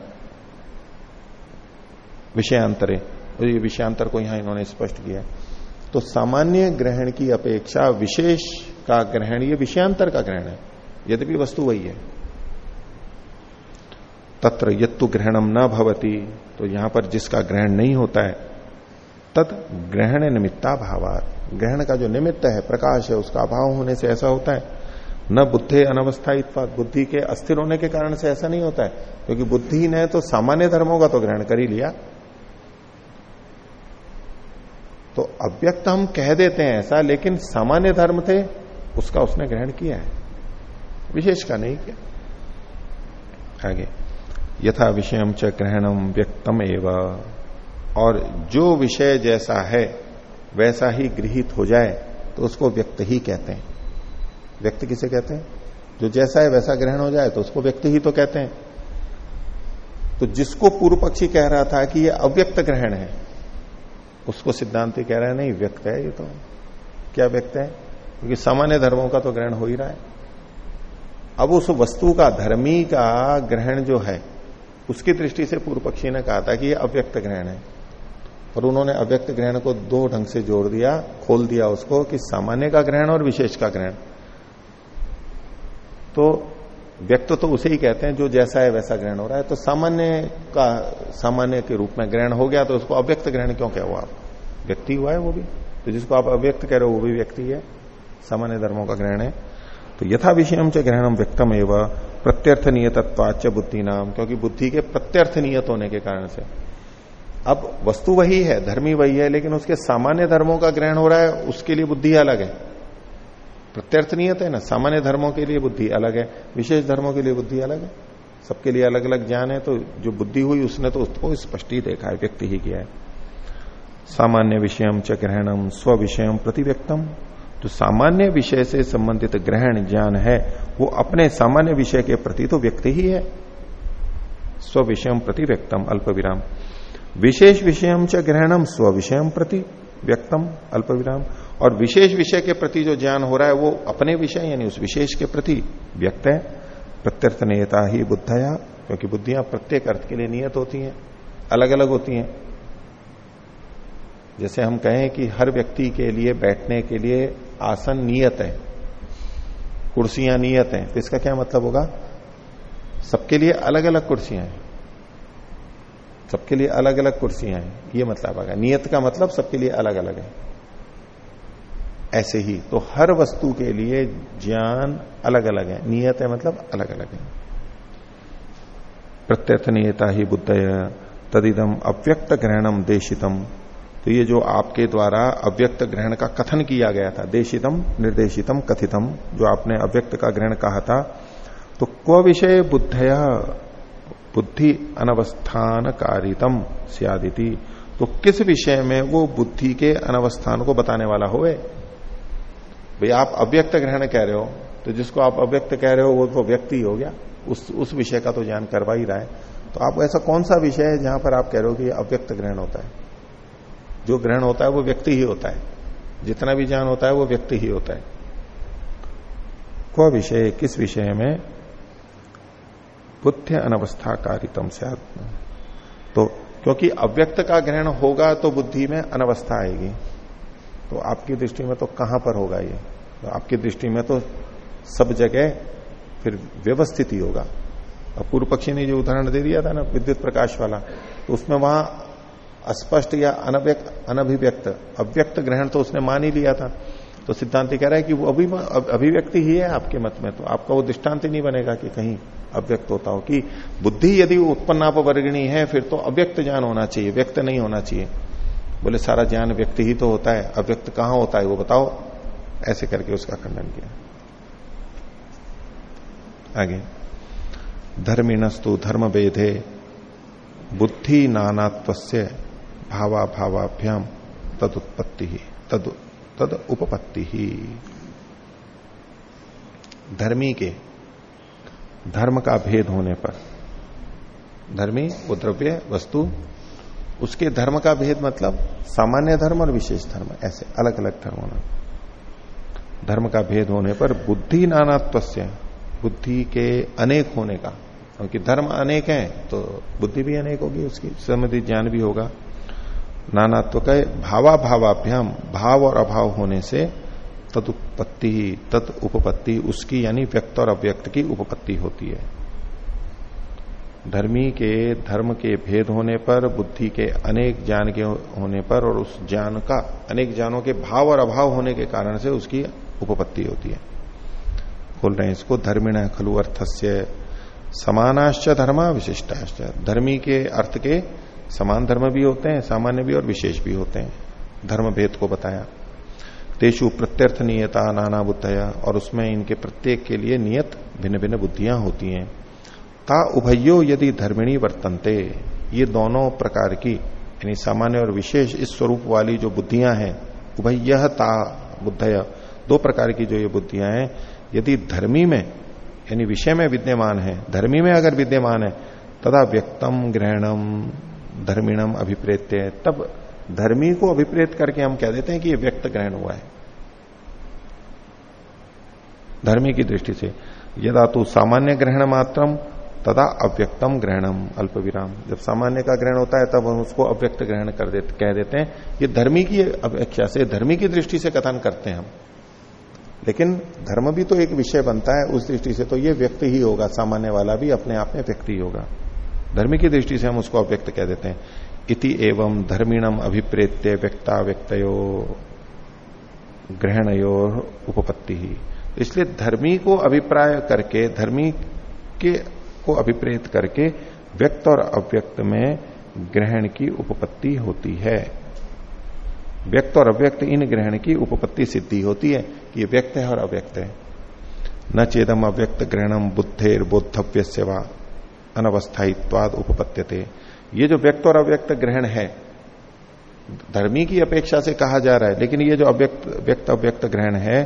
विषयांतरे तो ये विषयांतर को यहाँ इन्होंने स्पष्ट किया तो सामान्य ग्रहण की अपेक्षा विशेष का ग्रहण, ये विषयांतर का ग्रहण है, यद्यपि वस्तु वही है। तत्र यत्तु ग्रहणम न भवती। तो यहाँ पर जिसका ग्रहण नहीं होता है तत् ग्रहण निमित्ता भावात ग्रहण का जो निमित्त है, प्रकाश है, उसका अभाव होने से ऐसा होता है। न बुद्धे अनवस्था बुद्धि के अस्थिर होने के कारण से ऐसा नहीं होता है। क्योंकि बुद्धि ने तो सामान्य धर्मों का तो ग्रहण कर ही लिया। तो अव्यक्त हम कह देते हैं ऐसा, लेकिन सामान्य धर्म थे, उसका उसने ग्रहण किया है। विशेष का नहीं किया। आगे। यथा विषयम च ग्रहणम व्यक्तम एवं। और जो विषय जैसा है, वैसा ही गृहित हो जाए तो उसको व्यक्त ही कहते हैं। व्यक्त किसे कहते हैं? जो जैसा है, वैसा ग्रहण हो जाए तो उसको व्यक्त ही तो कहते हैं। तो जिसको पूर्व पक्षी कह रहा था कि ये अव्यक्त ग्रहण है, उसको सिद्धांति कह रहा है, नहीं, व्यक्त है ये तो। क्या व्यक्त है? क्योंकि सामान्य धर्मों का तो ग्रहण हो ही रहा है। अब उस वस्तु का, धर्मी का ग्रहण जो है उसकी दृष्टि से पूर्व पक्षी ने कहा था कि यह अव्यक्त ग्रहण है। और उन्होंने अव्यक्त ग्रहण को दो ढंग से जोड़ दिया, खोल दिया उसको कि सामान्य का ग्रहण और विशेष का ग्रहण। तो व्यक्त तो उसे ही कहते हैं, जो जैसा है वैसा ग्रहण हो रहा है। तो सामान्य का, सामान्य के रूप में ग्रहण हो गया तो उसको अव्यक्त ग्रहण क्यों हुआ? आप व्यक्ति हुआ है वो भी। तो जिसको आप अव्यक्त कह रहे हो, वो भी व्यक्ति है। सामान्य धर्मों का ग्रहण है। तो यथा विषयम च ग्रहणम व्यक्तम एवं प्रत्यर्थ नियतत्वाच बुद्धि नाम क्योंकि बुद्धि के प्रत्यर्थ नियत होने के कारण से। अब वस्तु वही है, धर्मी वही है, लेकिन उसके सामान्य धर्मों का ग्रहण हो रहा है, उसके लिए बुद्धि अलग है। प्रत्यर्थ नियत है ना, सामान्य धर्मों के लिए बुद्धि अलग है, विशेष धर्मों के लिए बुद्धि अलग है। सबके लिए अलग अलग ज्ञान है तो जो बुद्धि हुई, उसने तो उसको स्पष्ट ही देखा है, व्यक्ति ही किया है। सामान्य विषयम च ग्रहणम स्व विषयम प्रतिव्यक्तम। जो सामान्य विषय से संबंधित ग्रहण ज्ञान है, वो अपने सामान्य विषय के प्रति तो व्यक्ति ही है। स्व विषयम प्रति व्यक्तम अल्प विराम विशेष विषयम च ग्रहणम स्व विषयम प्रति व्यक्तम अल्प विराम और विशेष विषय के प्रति जो ज्ञान हो रहा है, वो अपने विषय, यानी उस विशेष के प्रति व्यक्त है। प्रत्यर्थ नियता ही बुद्धया, क्योंकि बुद्धियाँ प्रत्येक अर्थ के लिए नियत होती हैं अलग अलग होती हैं। जैसे हम कहें कि हर व्यक्ति के लिए बैठने के लिए आसन नियत है, कुर्सियाँ नियत हैं तो इसका क्या मतलब होगा? सबके लिए अलग अलग कुर्सियाँ हैं। सबके लिए अलग अलग कुर्सियाँ हैं, ये मतलब आएगा नियत का मतलब सबके लिए अलग अलग है। ऐसे ही तो हर वस्तु के लिए ज्ञान अलग अलग है। नियत है मतलब अलग अलग है। प्रत्यर्थ नियता ही बुद्ध तदिदम अव्यक्त ग्रहणम देशितम। तो ये जो आपके द्वारा अव्यक्त ग्रहण का कथन किया गया था, देशितम, निर्देशितम, कथितम, जो आपने अव्यक्त का ग्रहण कहा था तो क्व विषय बुद्धया बुद्धि अनवस्थान कारितम सियादिति। तो किस विषय में वो बुद्धि के अनवस्थान को बताने वाला होए भाई आप अव्यक्त ग्रहण कह रहे हो तो जिसको आप अव्यक्त कह रहे हो, वो तो व्यक्ति हो गया। उस उस विषय का तो ज्ञान करवा ही रहा है। तो आप ऐसा कौन सा विषय है जहाँ पर आप कह रहे हो कि अव्यक्त ग्रहण होता है? जो ग्रहण होता है वो व्यक्ति ही होता है। जितना भी ज्ञान होता है वो व्यक्ति ही होता है। को विषय, किस विषय में? बुद्ध अनवस्था कारितम से तो क्योंकि अव्यक्त का ग्रहण होगा तो बुद्धि में अनवस्था आएगी। तो आपकी दृष्टि में तो कहाँ पर होगा ये? तो आपकी दृष्टि में तो सब जगह फिर व्यवस्थित ही होगा। अब पूर्व पक्षी ने जो उदाहरण दे दिया था ना, विद्युत प्रकाश वाला तो उसमें वहाँ अस्पष्ट या अनव्यक्त, अनभिव्यक्त, अव्यक्त ग्रहण तो उसने मान ही लिया था। तो सिद्धांति कह रहा है कि वो अभी अभिव्यक्ति ही है आपके मत में तो आपका वो दृष्टांत नहीं बनेगा कि कहीं अव्यक्त होता हो कि बुद्धि यदि उत्पन्नाप वर्गणी है, फिर तो अव्यक्त ज्ञान होना चाहिए, व्यक्त नहीं होना चाहिए। बोले, सारा ज्ञान व्यक्ति ही तो होता है, अव्यक्त कहाँ होता है वो बताओ। ऐसे करके उसका खंडन किया। आगे। धर्मिणस्तु धर्म वेदे बुद्धि नानात्व भावा भावाभ्याम तद उत्पत्ति ही, तद तद उपपत्ति ही। धर्मी के, धर्म का भेद होने पर, धर्मी, वो द्रव्य, वस्तु, उसके धर्म का भेद मतलब सामान्य धर्म और विशेष धर्म, ऐसे अलग अलग धर्म होना धर्म का भेद होने पर बुद्धि नानात्व बुद्धि के अनेक होने का, क्योंकि धर्म अनेक हैं तो बुद्धि भी अनेक होगी, उसकी संबंधित ज्ञान भी होगा। नानात्व का भावा भावाभ्याम भाव और अभाव होने से तदुत्पत्ति तद उपपत्ति, उसकी यानी व्यक्त और अव्यक्त की उपपत्ति होती है। धर्मी के, धर्म के भेद होने पर, बुद्धि के अनेक ज्ञान के होने पर और उस ज्ञान का, अनेक ज्ञानों के भाव और अभाव होने के कारण से उसकी उपपत्ति होती है। बोल रहे हैं इसको, धर्मिण खलु अर्थस्य समानाश्च धर्मा विशिष्टाश्च। धर्मी के अर्थ के समान धर्म भी होते हैं, सामान्य भी और विशेष भी होते हैं। धर्म भेद को बताया। तेषु प्रत्यर्थ नियता नाना बुद्धया, और उसमें इनके प्रत्येक के लिए नियत भिन्न भिन्न बुद्धियाँ होती हैं। ता उभयो यदि धर्मिणी वर्तनते, ये दोनों प्रकार की, यानी सामान्य और विशेष इस स्वरूप वाली जो बुद्धियाँ हैं, उभय ता बुद्धय, दो प्रकार की जो ये बुद्धियाँ हैं, यदि धर्मी में, यानी विषय में विद्यमान है, धर्मी में अगर विद्यमान है, तदा व्यक्तम ग्रहणम। धर्मिणम अभिप्रेत्य तब धर्मी को अभिप्रेत करके हम कह देते हैं कि ये व्यक्त ग्रहण हुआ है। धर्मी की दृष्टि से, यदा तो सामान्य ग्रहण मात्रम, तदा अव्यक्तम ग्रहणम अल्प विराम जब सामान्य का ग्रहण होता है, तब हम उसको अव्यक्त ग्रहण कर देते, कह देते हैं। ये धर्मी की अपेक्षा से, धर्मी की दृष्टि से कथन करते हैं हम। लेकिन धर्म भी तो एक विषय बनता है, उस दृष्टि से तो ये व्यक्ति ही होगा, सामान्य वाला भी अपने आप में व्यक्ति होगा। धर्मी की दृष्टि से हम उसको अव्यक्त कह देते हैं। इति एवं धर्मीणम अभिप्रेत्य व्यक्ता व्यक्तयो ग्रहणयो उपपत्ति। ही इसलिए धर्मी को अभिप्राय करके, धर्मी के को अभिप्रेत करके व्यक्त और अव्यक्त में ग्रहण की उपपत्ति होती है। व्यक्त और अव्यक्त, इन ग्रहण की उपपत्ति सिद्धि होती है कि ये व्यक्त है और अव्यक्त है। न चेदम अव्यक्त ग्रहणम बुद्धेर बोद्धव्य सेवा अनवस्थायित्वाद उपपत्त्यते। ये जो व्यक्त और अव्यक्त ग्रहण है, धर्मी की अपेक्षा से कहा जा रहा है, लेकिन ये जो अव्यक्त, व्यक्त अव्यक्त ग्रहण है,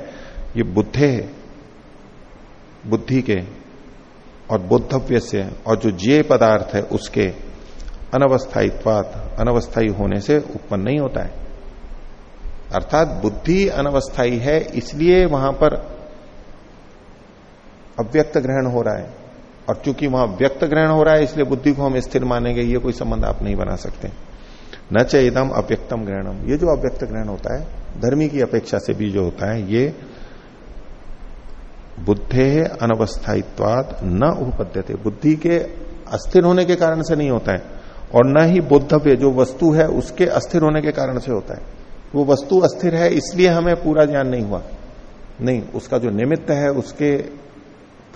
ये बुद्धे, बुद्धि के और बोद्धव्य से और जो जे पदार्थ है उसके अनवस्थायित्वात अनवस्थायी होने से उत्पन्न नहीं होता है। अर्थात बुद्धि अनवस्थाई है, इसलिए वहाँ पर अव्यक्त ग्रहण हो रहा है। और चूँकि वहाँ व्यक्त ग्रहण हो रहा है, इसलिए बुद्धि को हम स्थिर मानेंगे, ये कोई संबंध आप नहीं बना सकते। न चेदम अव्यक्तम ग्रहणम। ये जो अव्यक्त ग्रहण होता है, धर्मी की अपेक्षा से भी जो होता है, ये बुद्धे अनवस्थायित्वाद न उपपद्यते। बुद्धि के अस्थिर होने के कारण से नहीं होता है, और न ही बुद्धव्य जो वस्तु है, उसके अस्थिर होने के कारण से होता है। वो वस्तु अस्थिर है, इसलिए हमें पूरा ज्ञान नहीं हुआ। नहीं, उसका जो निमित्त है, उसके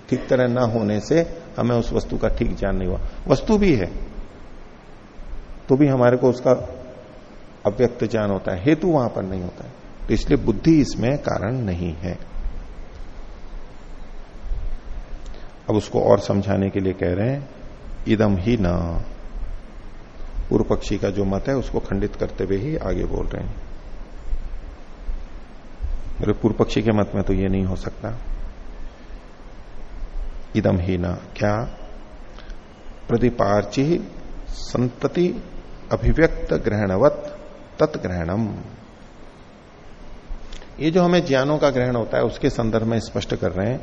ठीक तरह न होने से हमें उस वस्तु का ठीक ज्ञान नहीं हुआ। वस्तु भी है तो भी हमारे को उसका अव्यक्त ज्ञान होता है, हेतु वहाँ पर नहीं होता है। तो इसलिए बुद्धि इसमें कारण नहीं है। अब उसको और समझाने के लिए कह रहे हैं, इदम ही न। पूर्व पक्षी का जो मत है, उसको खंडित करते हुए ही आगे बोल रहे हैं। मेरे पूर्व पक्षी के मत में तो ये नहीं हो सकता। इदम ही न। क्या? प्रतिपार्ची संतति अभिव्यक्त ग्रहणवत तत्ग्रहणम ये जो हमें ज्ञानों का ग्रहण होता है, उसके संदर्भ में स्पष्ट कर रहे हैं।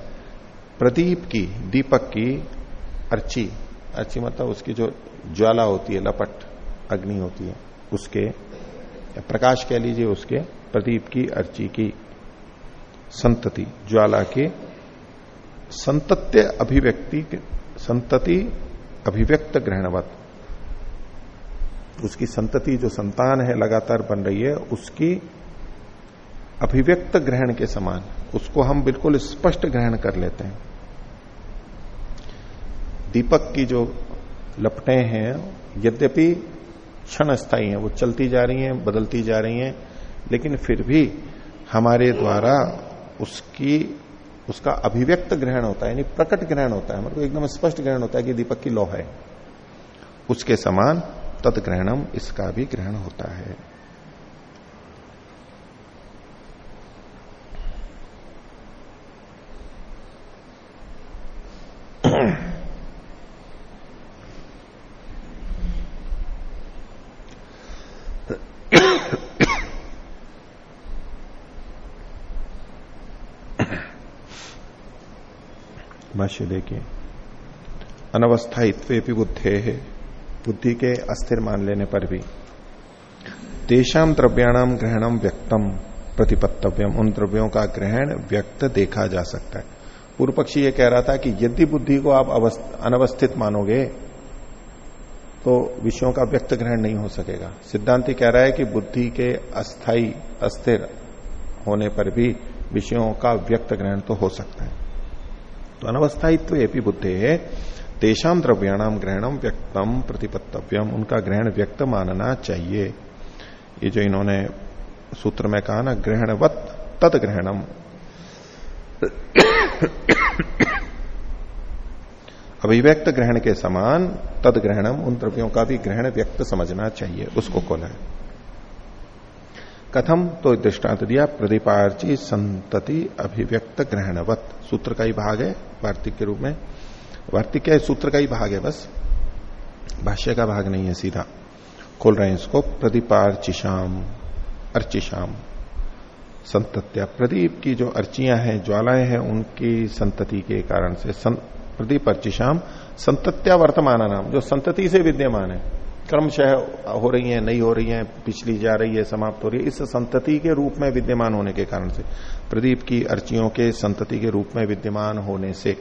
प्रदीप की, दीपक की अर्ची। अर्ची मतलब उसकी जो ज्वाला होती है, लपट, अग्नि होती है, उसके, प्रकाश कह लीजिए उसके, प्रदीप की अर्ची की संतति, ज्वाला के संतत्य अभिव्यक्ति संतति अभिव्यक्त ग्रहणवत। उसकी संतति जो संतान है, लगातार बन रही है, उसकी अभिव्यक्त ग्रहण के समान, उसको हम बिल्कुल स्पष्ट ग्रहण कर लेते हैं। दीपक की जो लपटें हैं, यद्यपि क्षण स्थायी है, वो चलती जा रही हैं, बदलती जा रही हैं, लेकिन फिर भी हमारे द्वारा उसकी उसका अभिव्यक्त ग्रहण होता है, यानी प्रकट ग्रहण होता है मतलब एकदम स्पष्ट ग्रहण होता है कि दीपक की लौ है। उसके समान तत्ग्रहणम इसका भी ग्रहण होता है। भाष्य देखिए अनवस्थायित्व भी बुद्धे है बुद्धि के अस्थिर मान लेने पर भी। तेषाम द्रव्याणाम ग्रहणम व्यक्तम प्रतिपत्तव्यम। उन द्रव्यों का ग्रहण व्यक्त देखा जा सकता है। पूर्व पक्षी ये कह रहा था कि यदि बुद्धि को आप अनवस्थित मानोगे तो विषयों का व्यक्त ग्रहण नहीं हो सकेगा। सिद्धांति कह रहा है कि बुद्धि के अस्थाई अस्थिर होने पर भी विषयों का व्यक्त ग्रहण तो हो सकता है। तो अनवस्थायित्व एपी बुद्धे तेषाम द्रव्याणाम ग्रहणम व्यक्तम प्रतिपत्तव्यम। उनका ग्रहण व्यक्त मानना चाहिए। ये जो इन्होंने सूत्र में कहा ना, ग्रहणवत तद ग्रहणम। अभिव्यक्त ग्रहण के समान तद ग्रहणम, उन द्रव्यों का भी ग्रहण व्यक्त समझना चाहिए, उसको खोला है। कथम तो दृष्टांत दिया, प्रदीपार्ची संतति अभिव्यक्त ग्रहणवत। सूत्र का ही भाग है, वार्तिक के रूप में। वार्तिक क्या है सूत्र का ही भाग है बस। भाष्य का भाग नहीं है, सीधा। खोल रहे हैं इसको प्रदीपार्चिशाम अर्चिशाम संतत्या, प्रदीप की जो अर्चियाँ हैं, ज्वालाएँ हैं, उनकी संतति के कारण से प्रदीप अर्चिशाम संतत्या वर्तमान नाम जो संतति से विद्यमान है। क्रमशः हो रही है, नहीं हो रही है, पिछली जा रही है, समाप्त हो रही है। इस संतति के रूप में विद्यमान होने के कारण से, प्रदीप की अर्चियों के संतति के रूप में विद्यमान होने से,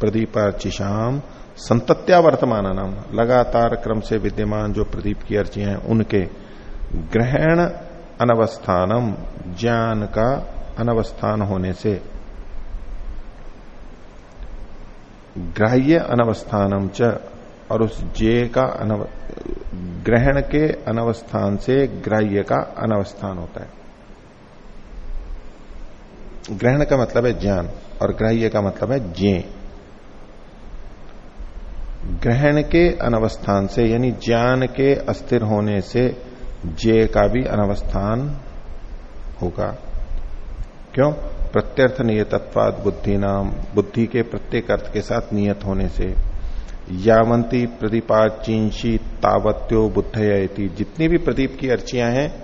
प्रदीप अर्चिशाम संतत्या वर्तमान नाम लगातार क्रम से विद्यमान जो प्रदीप की अर्चियाँ हैं, उनके ग्रहण अनवस्थानम, ज्ञान का अनवस्थान होने से, ग्राह्य अनवस्थानम च और उस जे का अनव, ग्रहण के अनवस्थान से ग्राह्य का अनवस्थान होता है। ग्रहण का मतलब है ज्ञान और ग्राह्य का मतलब है जे ग्रहण के अनवस्थान से यानी ज्ञान के अस्थिर होने से जे का भी अनवस्थान होगा। क्यों? प्रत्यर्थ नियतत्वाद बुद्धि नाम बुद्धि के प्रत्येक अर्थ के साथ नियत होने से। यावंती प्रदीपा चिंशी तावत्यो बुद्धयती जितनी भी प्रदीप की अर्चियाँ हैं,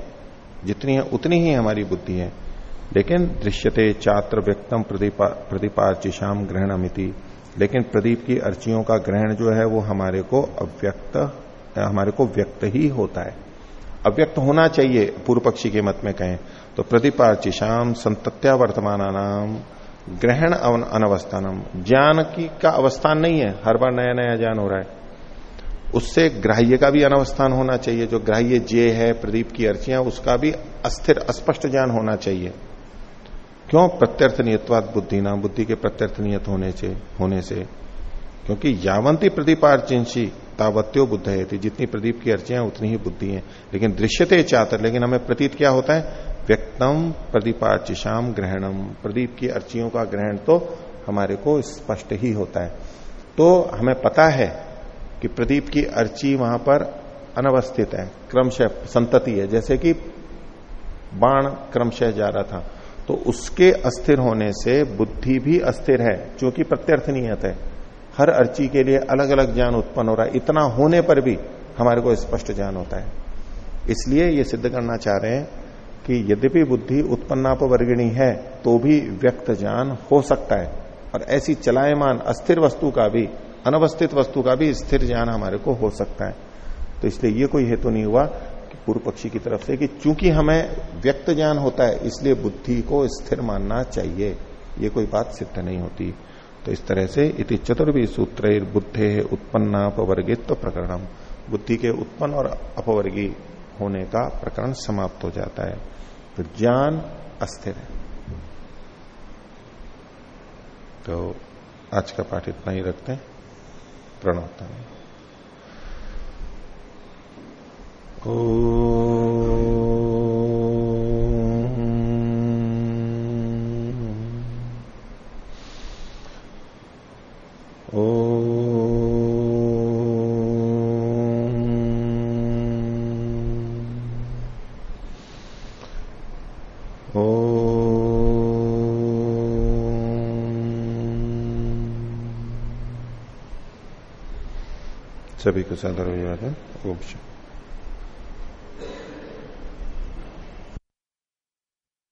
जितनी है, उतनी ही हमारी बुद्धि है। लेकिन दृश्यते चात्र व्यक्तम प्रदीपा प्रदीपार्चिशाम ग्रहणमिति लेकिन प्रदीप की अर्चियों का ग्रहण जो है, वो हमारे को अव्यक्त, हमारे को व्यक्त ही होता है। अव्यक्त होना चाहिए, पूर्व पक्षी के मत में कहें। तो प्रतिपाचिशाम संतत्या वर्तमान नाम ग्रहण अनवस्थानम। ज्ञान की का अवस्थान नहीं है। हर बार नया नया ज्ञान हो रहा है। उससे ग्राह्य का भी अनवस्थान होना चाहिए। जो ग्राह्य जे है, प्रदीप की अर्चियाँ, उसका भी अस्थिर, अस्पष्ट ज्ञान होना चाहिए। क्यों? प्रत्यर्थ नियतवाद बुद्धि नाम बुद्धि के प्रत्यर्थ नियत होने से होने से। क्योंकि यावंती प्रदीपार्चिंशी तावत्यो बुद्ध है जितनी प्रदीप की अर्चियाँ, उतनी ही बुद्धि है। लेकिन दृश्यते चातर। लेकिन हमें प्रतीत क्या होता है? व्यक्तम प्रदीपाचिशाम ग्रहणम। प्रदीप की अर्चियों का ग्रहण तो हमारे को स्पष्ट ही होता है। तो हमें पता है कि प्रदीप की अर्ची वहाँ पर अनवस्थित है, क्रमशः संतति है। जैसे कि बाण क्रमशः जा रहा था। तो उसके अस्थिर होने से बुद्धि भी अस्थिर है, जो कि प्रत्यर्थ नियत है। हर अर्ची के लिए अलग अलग ज्ञान उत्पन्न हो रहा है। इतना होने पर भी हमारे को स्पष्ट ज्ञान होता है। इसलिए ये सिद्ध करना चाह रहे हैं कि यद्यपि बुद्धि उत्पन्नाप वर्गिणी है तो भी व्यक्त ज्ञान हो सकता है। और ऐसी चलायमान अस्थिर वस्तु का भी, अनवस्थित वस्तु का भी स्थिर ज्ञान हमारे को हो सकता है। तो इसलिए ये कोई हेतु नहीं हुआ कि पूर्व पक्षी की तरफ़ से कि चूँकि हमें व्यक्त ज्ञान होता है, इसलिए बुद्धि को स्थिर मानना चाहिए। ये कोई बात सिद्ध नहीं होती। तो इस तरह से इति चतुर्वी सूत्र बुद्धे उत्पन्नापवर्गित्व प्रकरणम। बुद्धि के उत्पन्न और अपवर्गी होने का प्रकरण समाप्त हो जाता है। तो ज्ञान अस्थिर है। तो आज का पाठ इतना ही रखते हैं। प्रणवता में ओ सभी को सादर हो जाता है ओम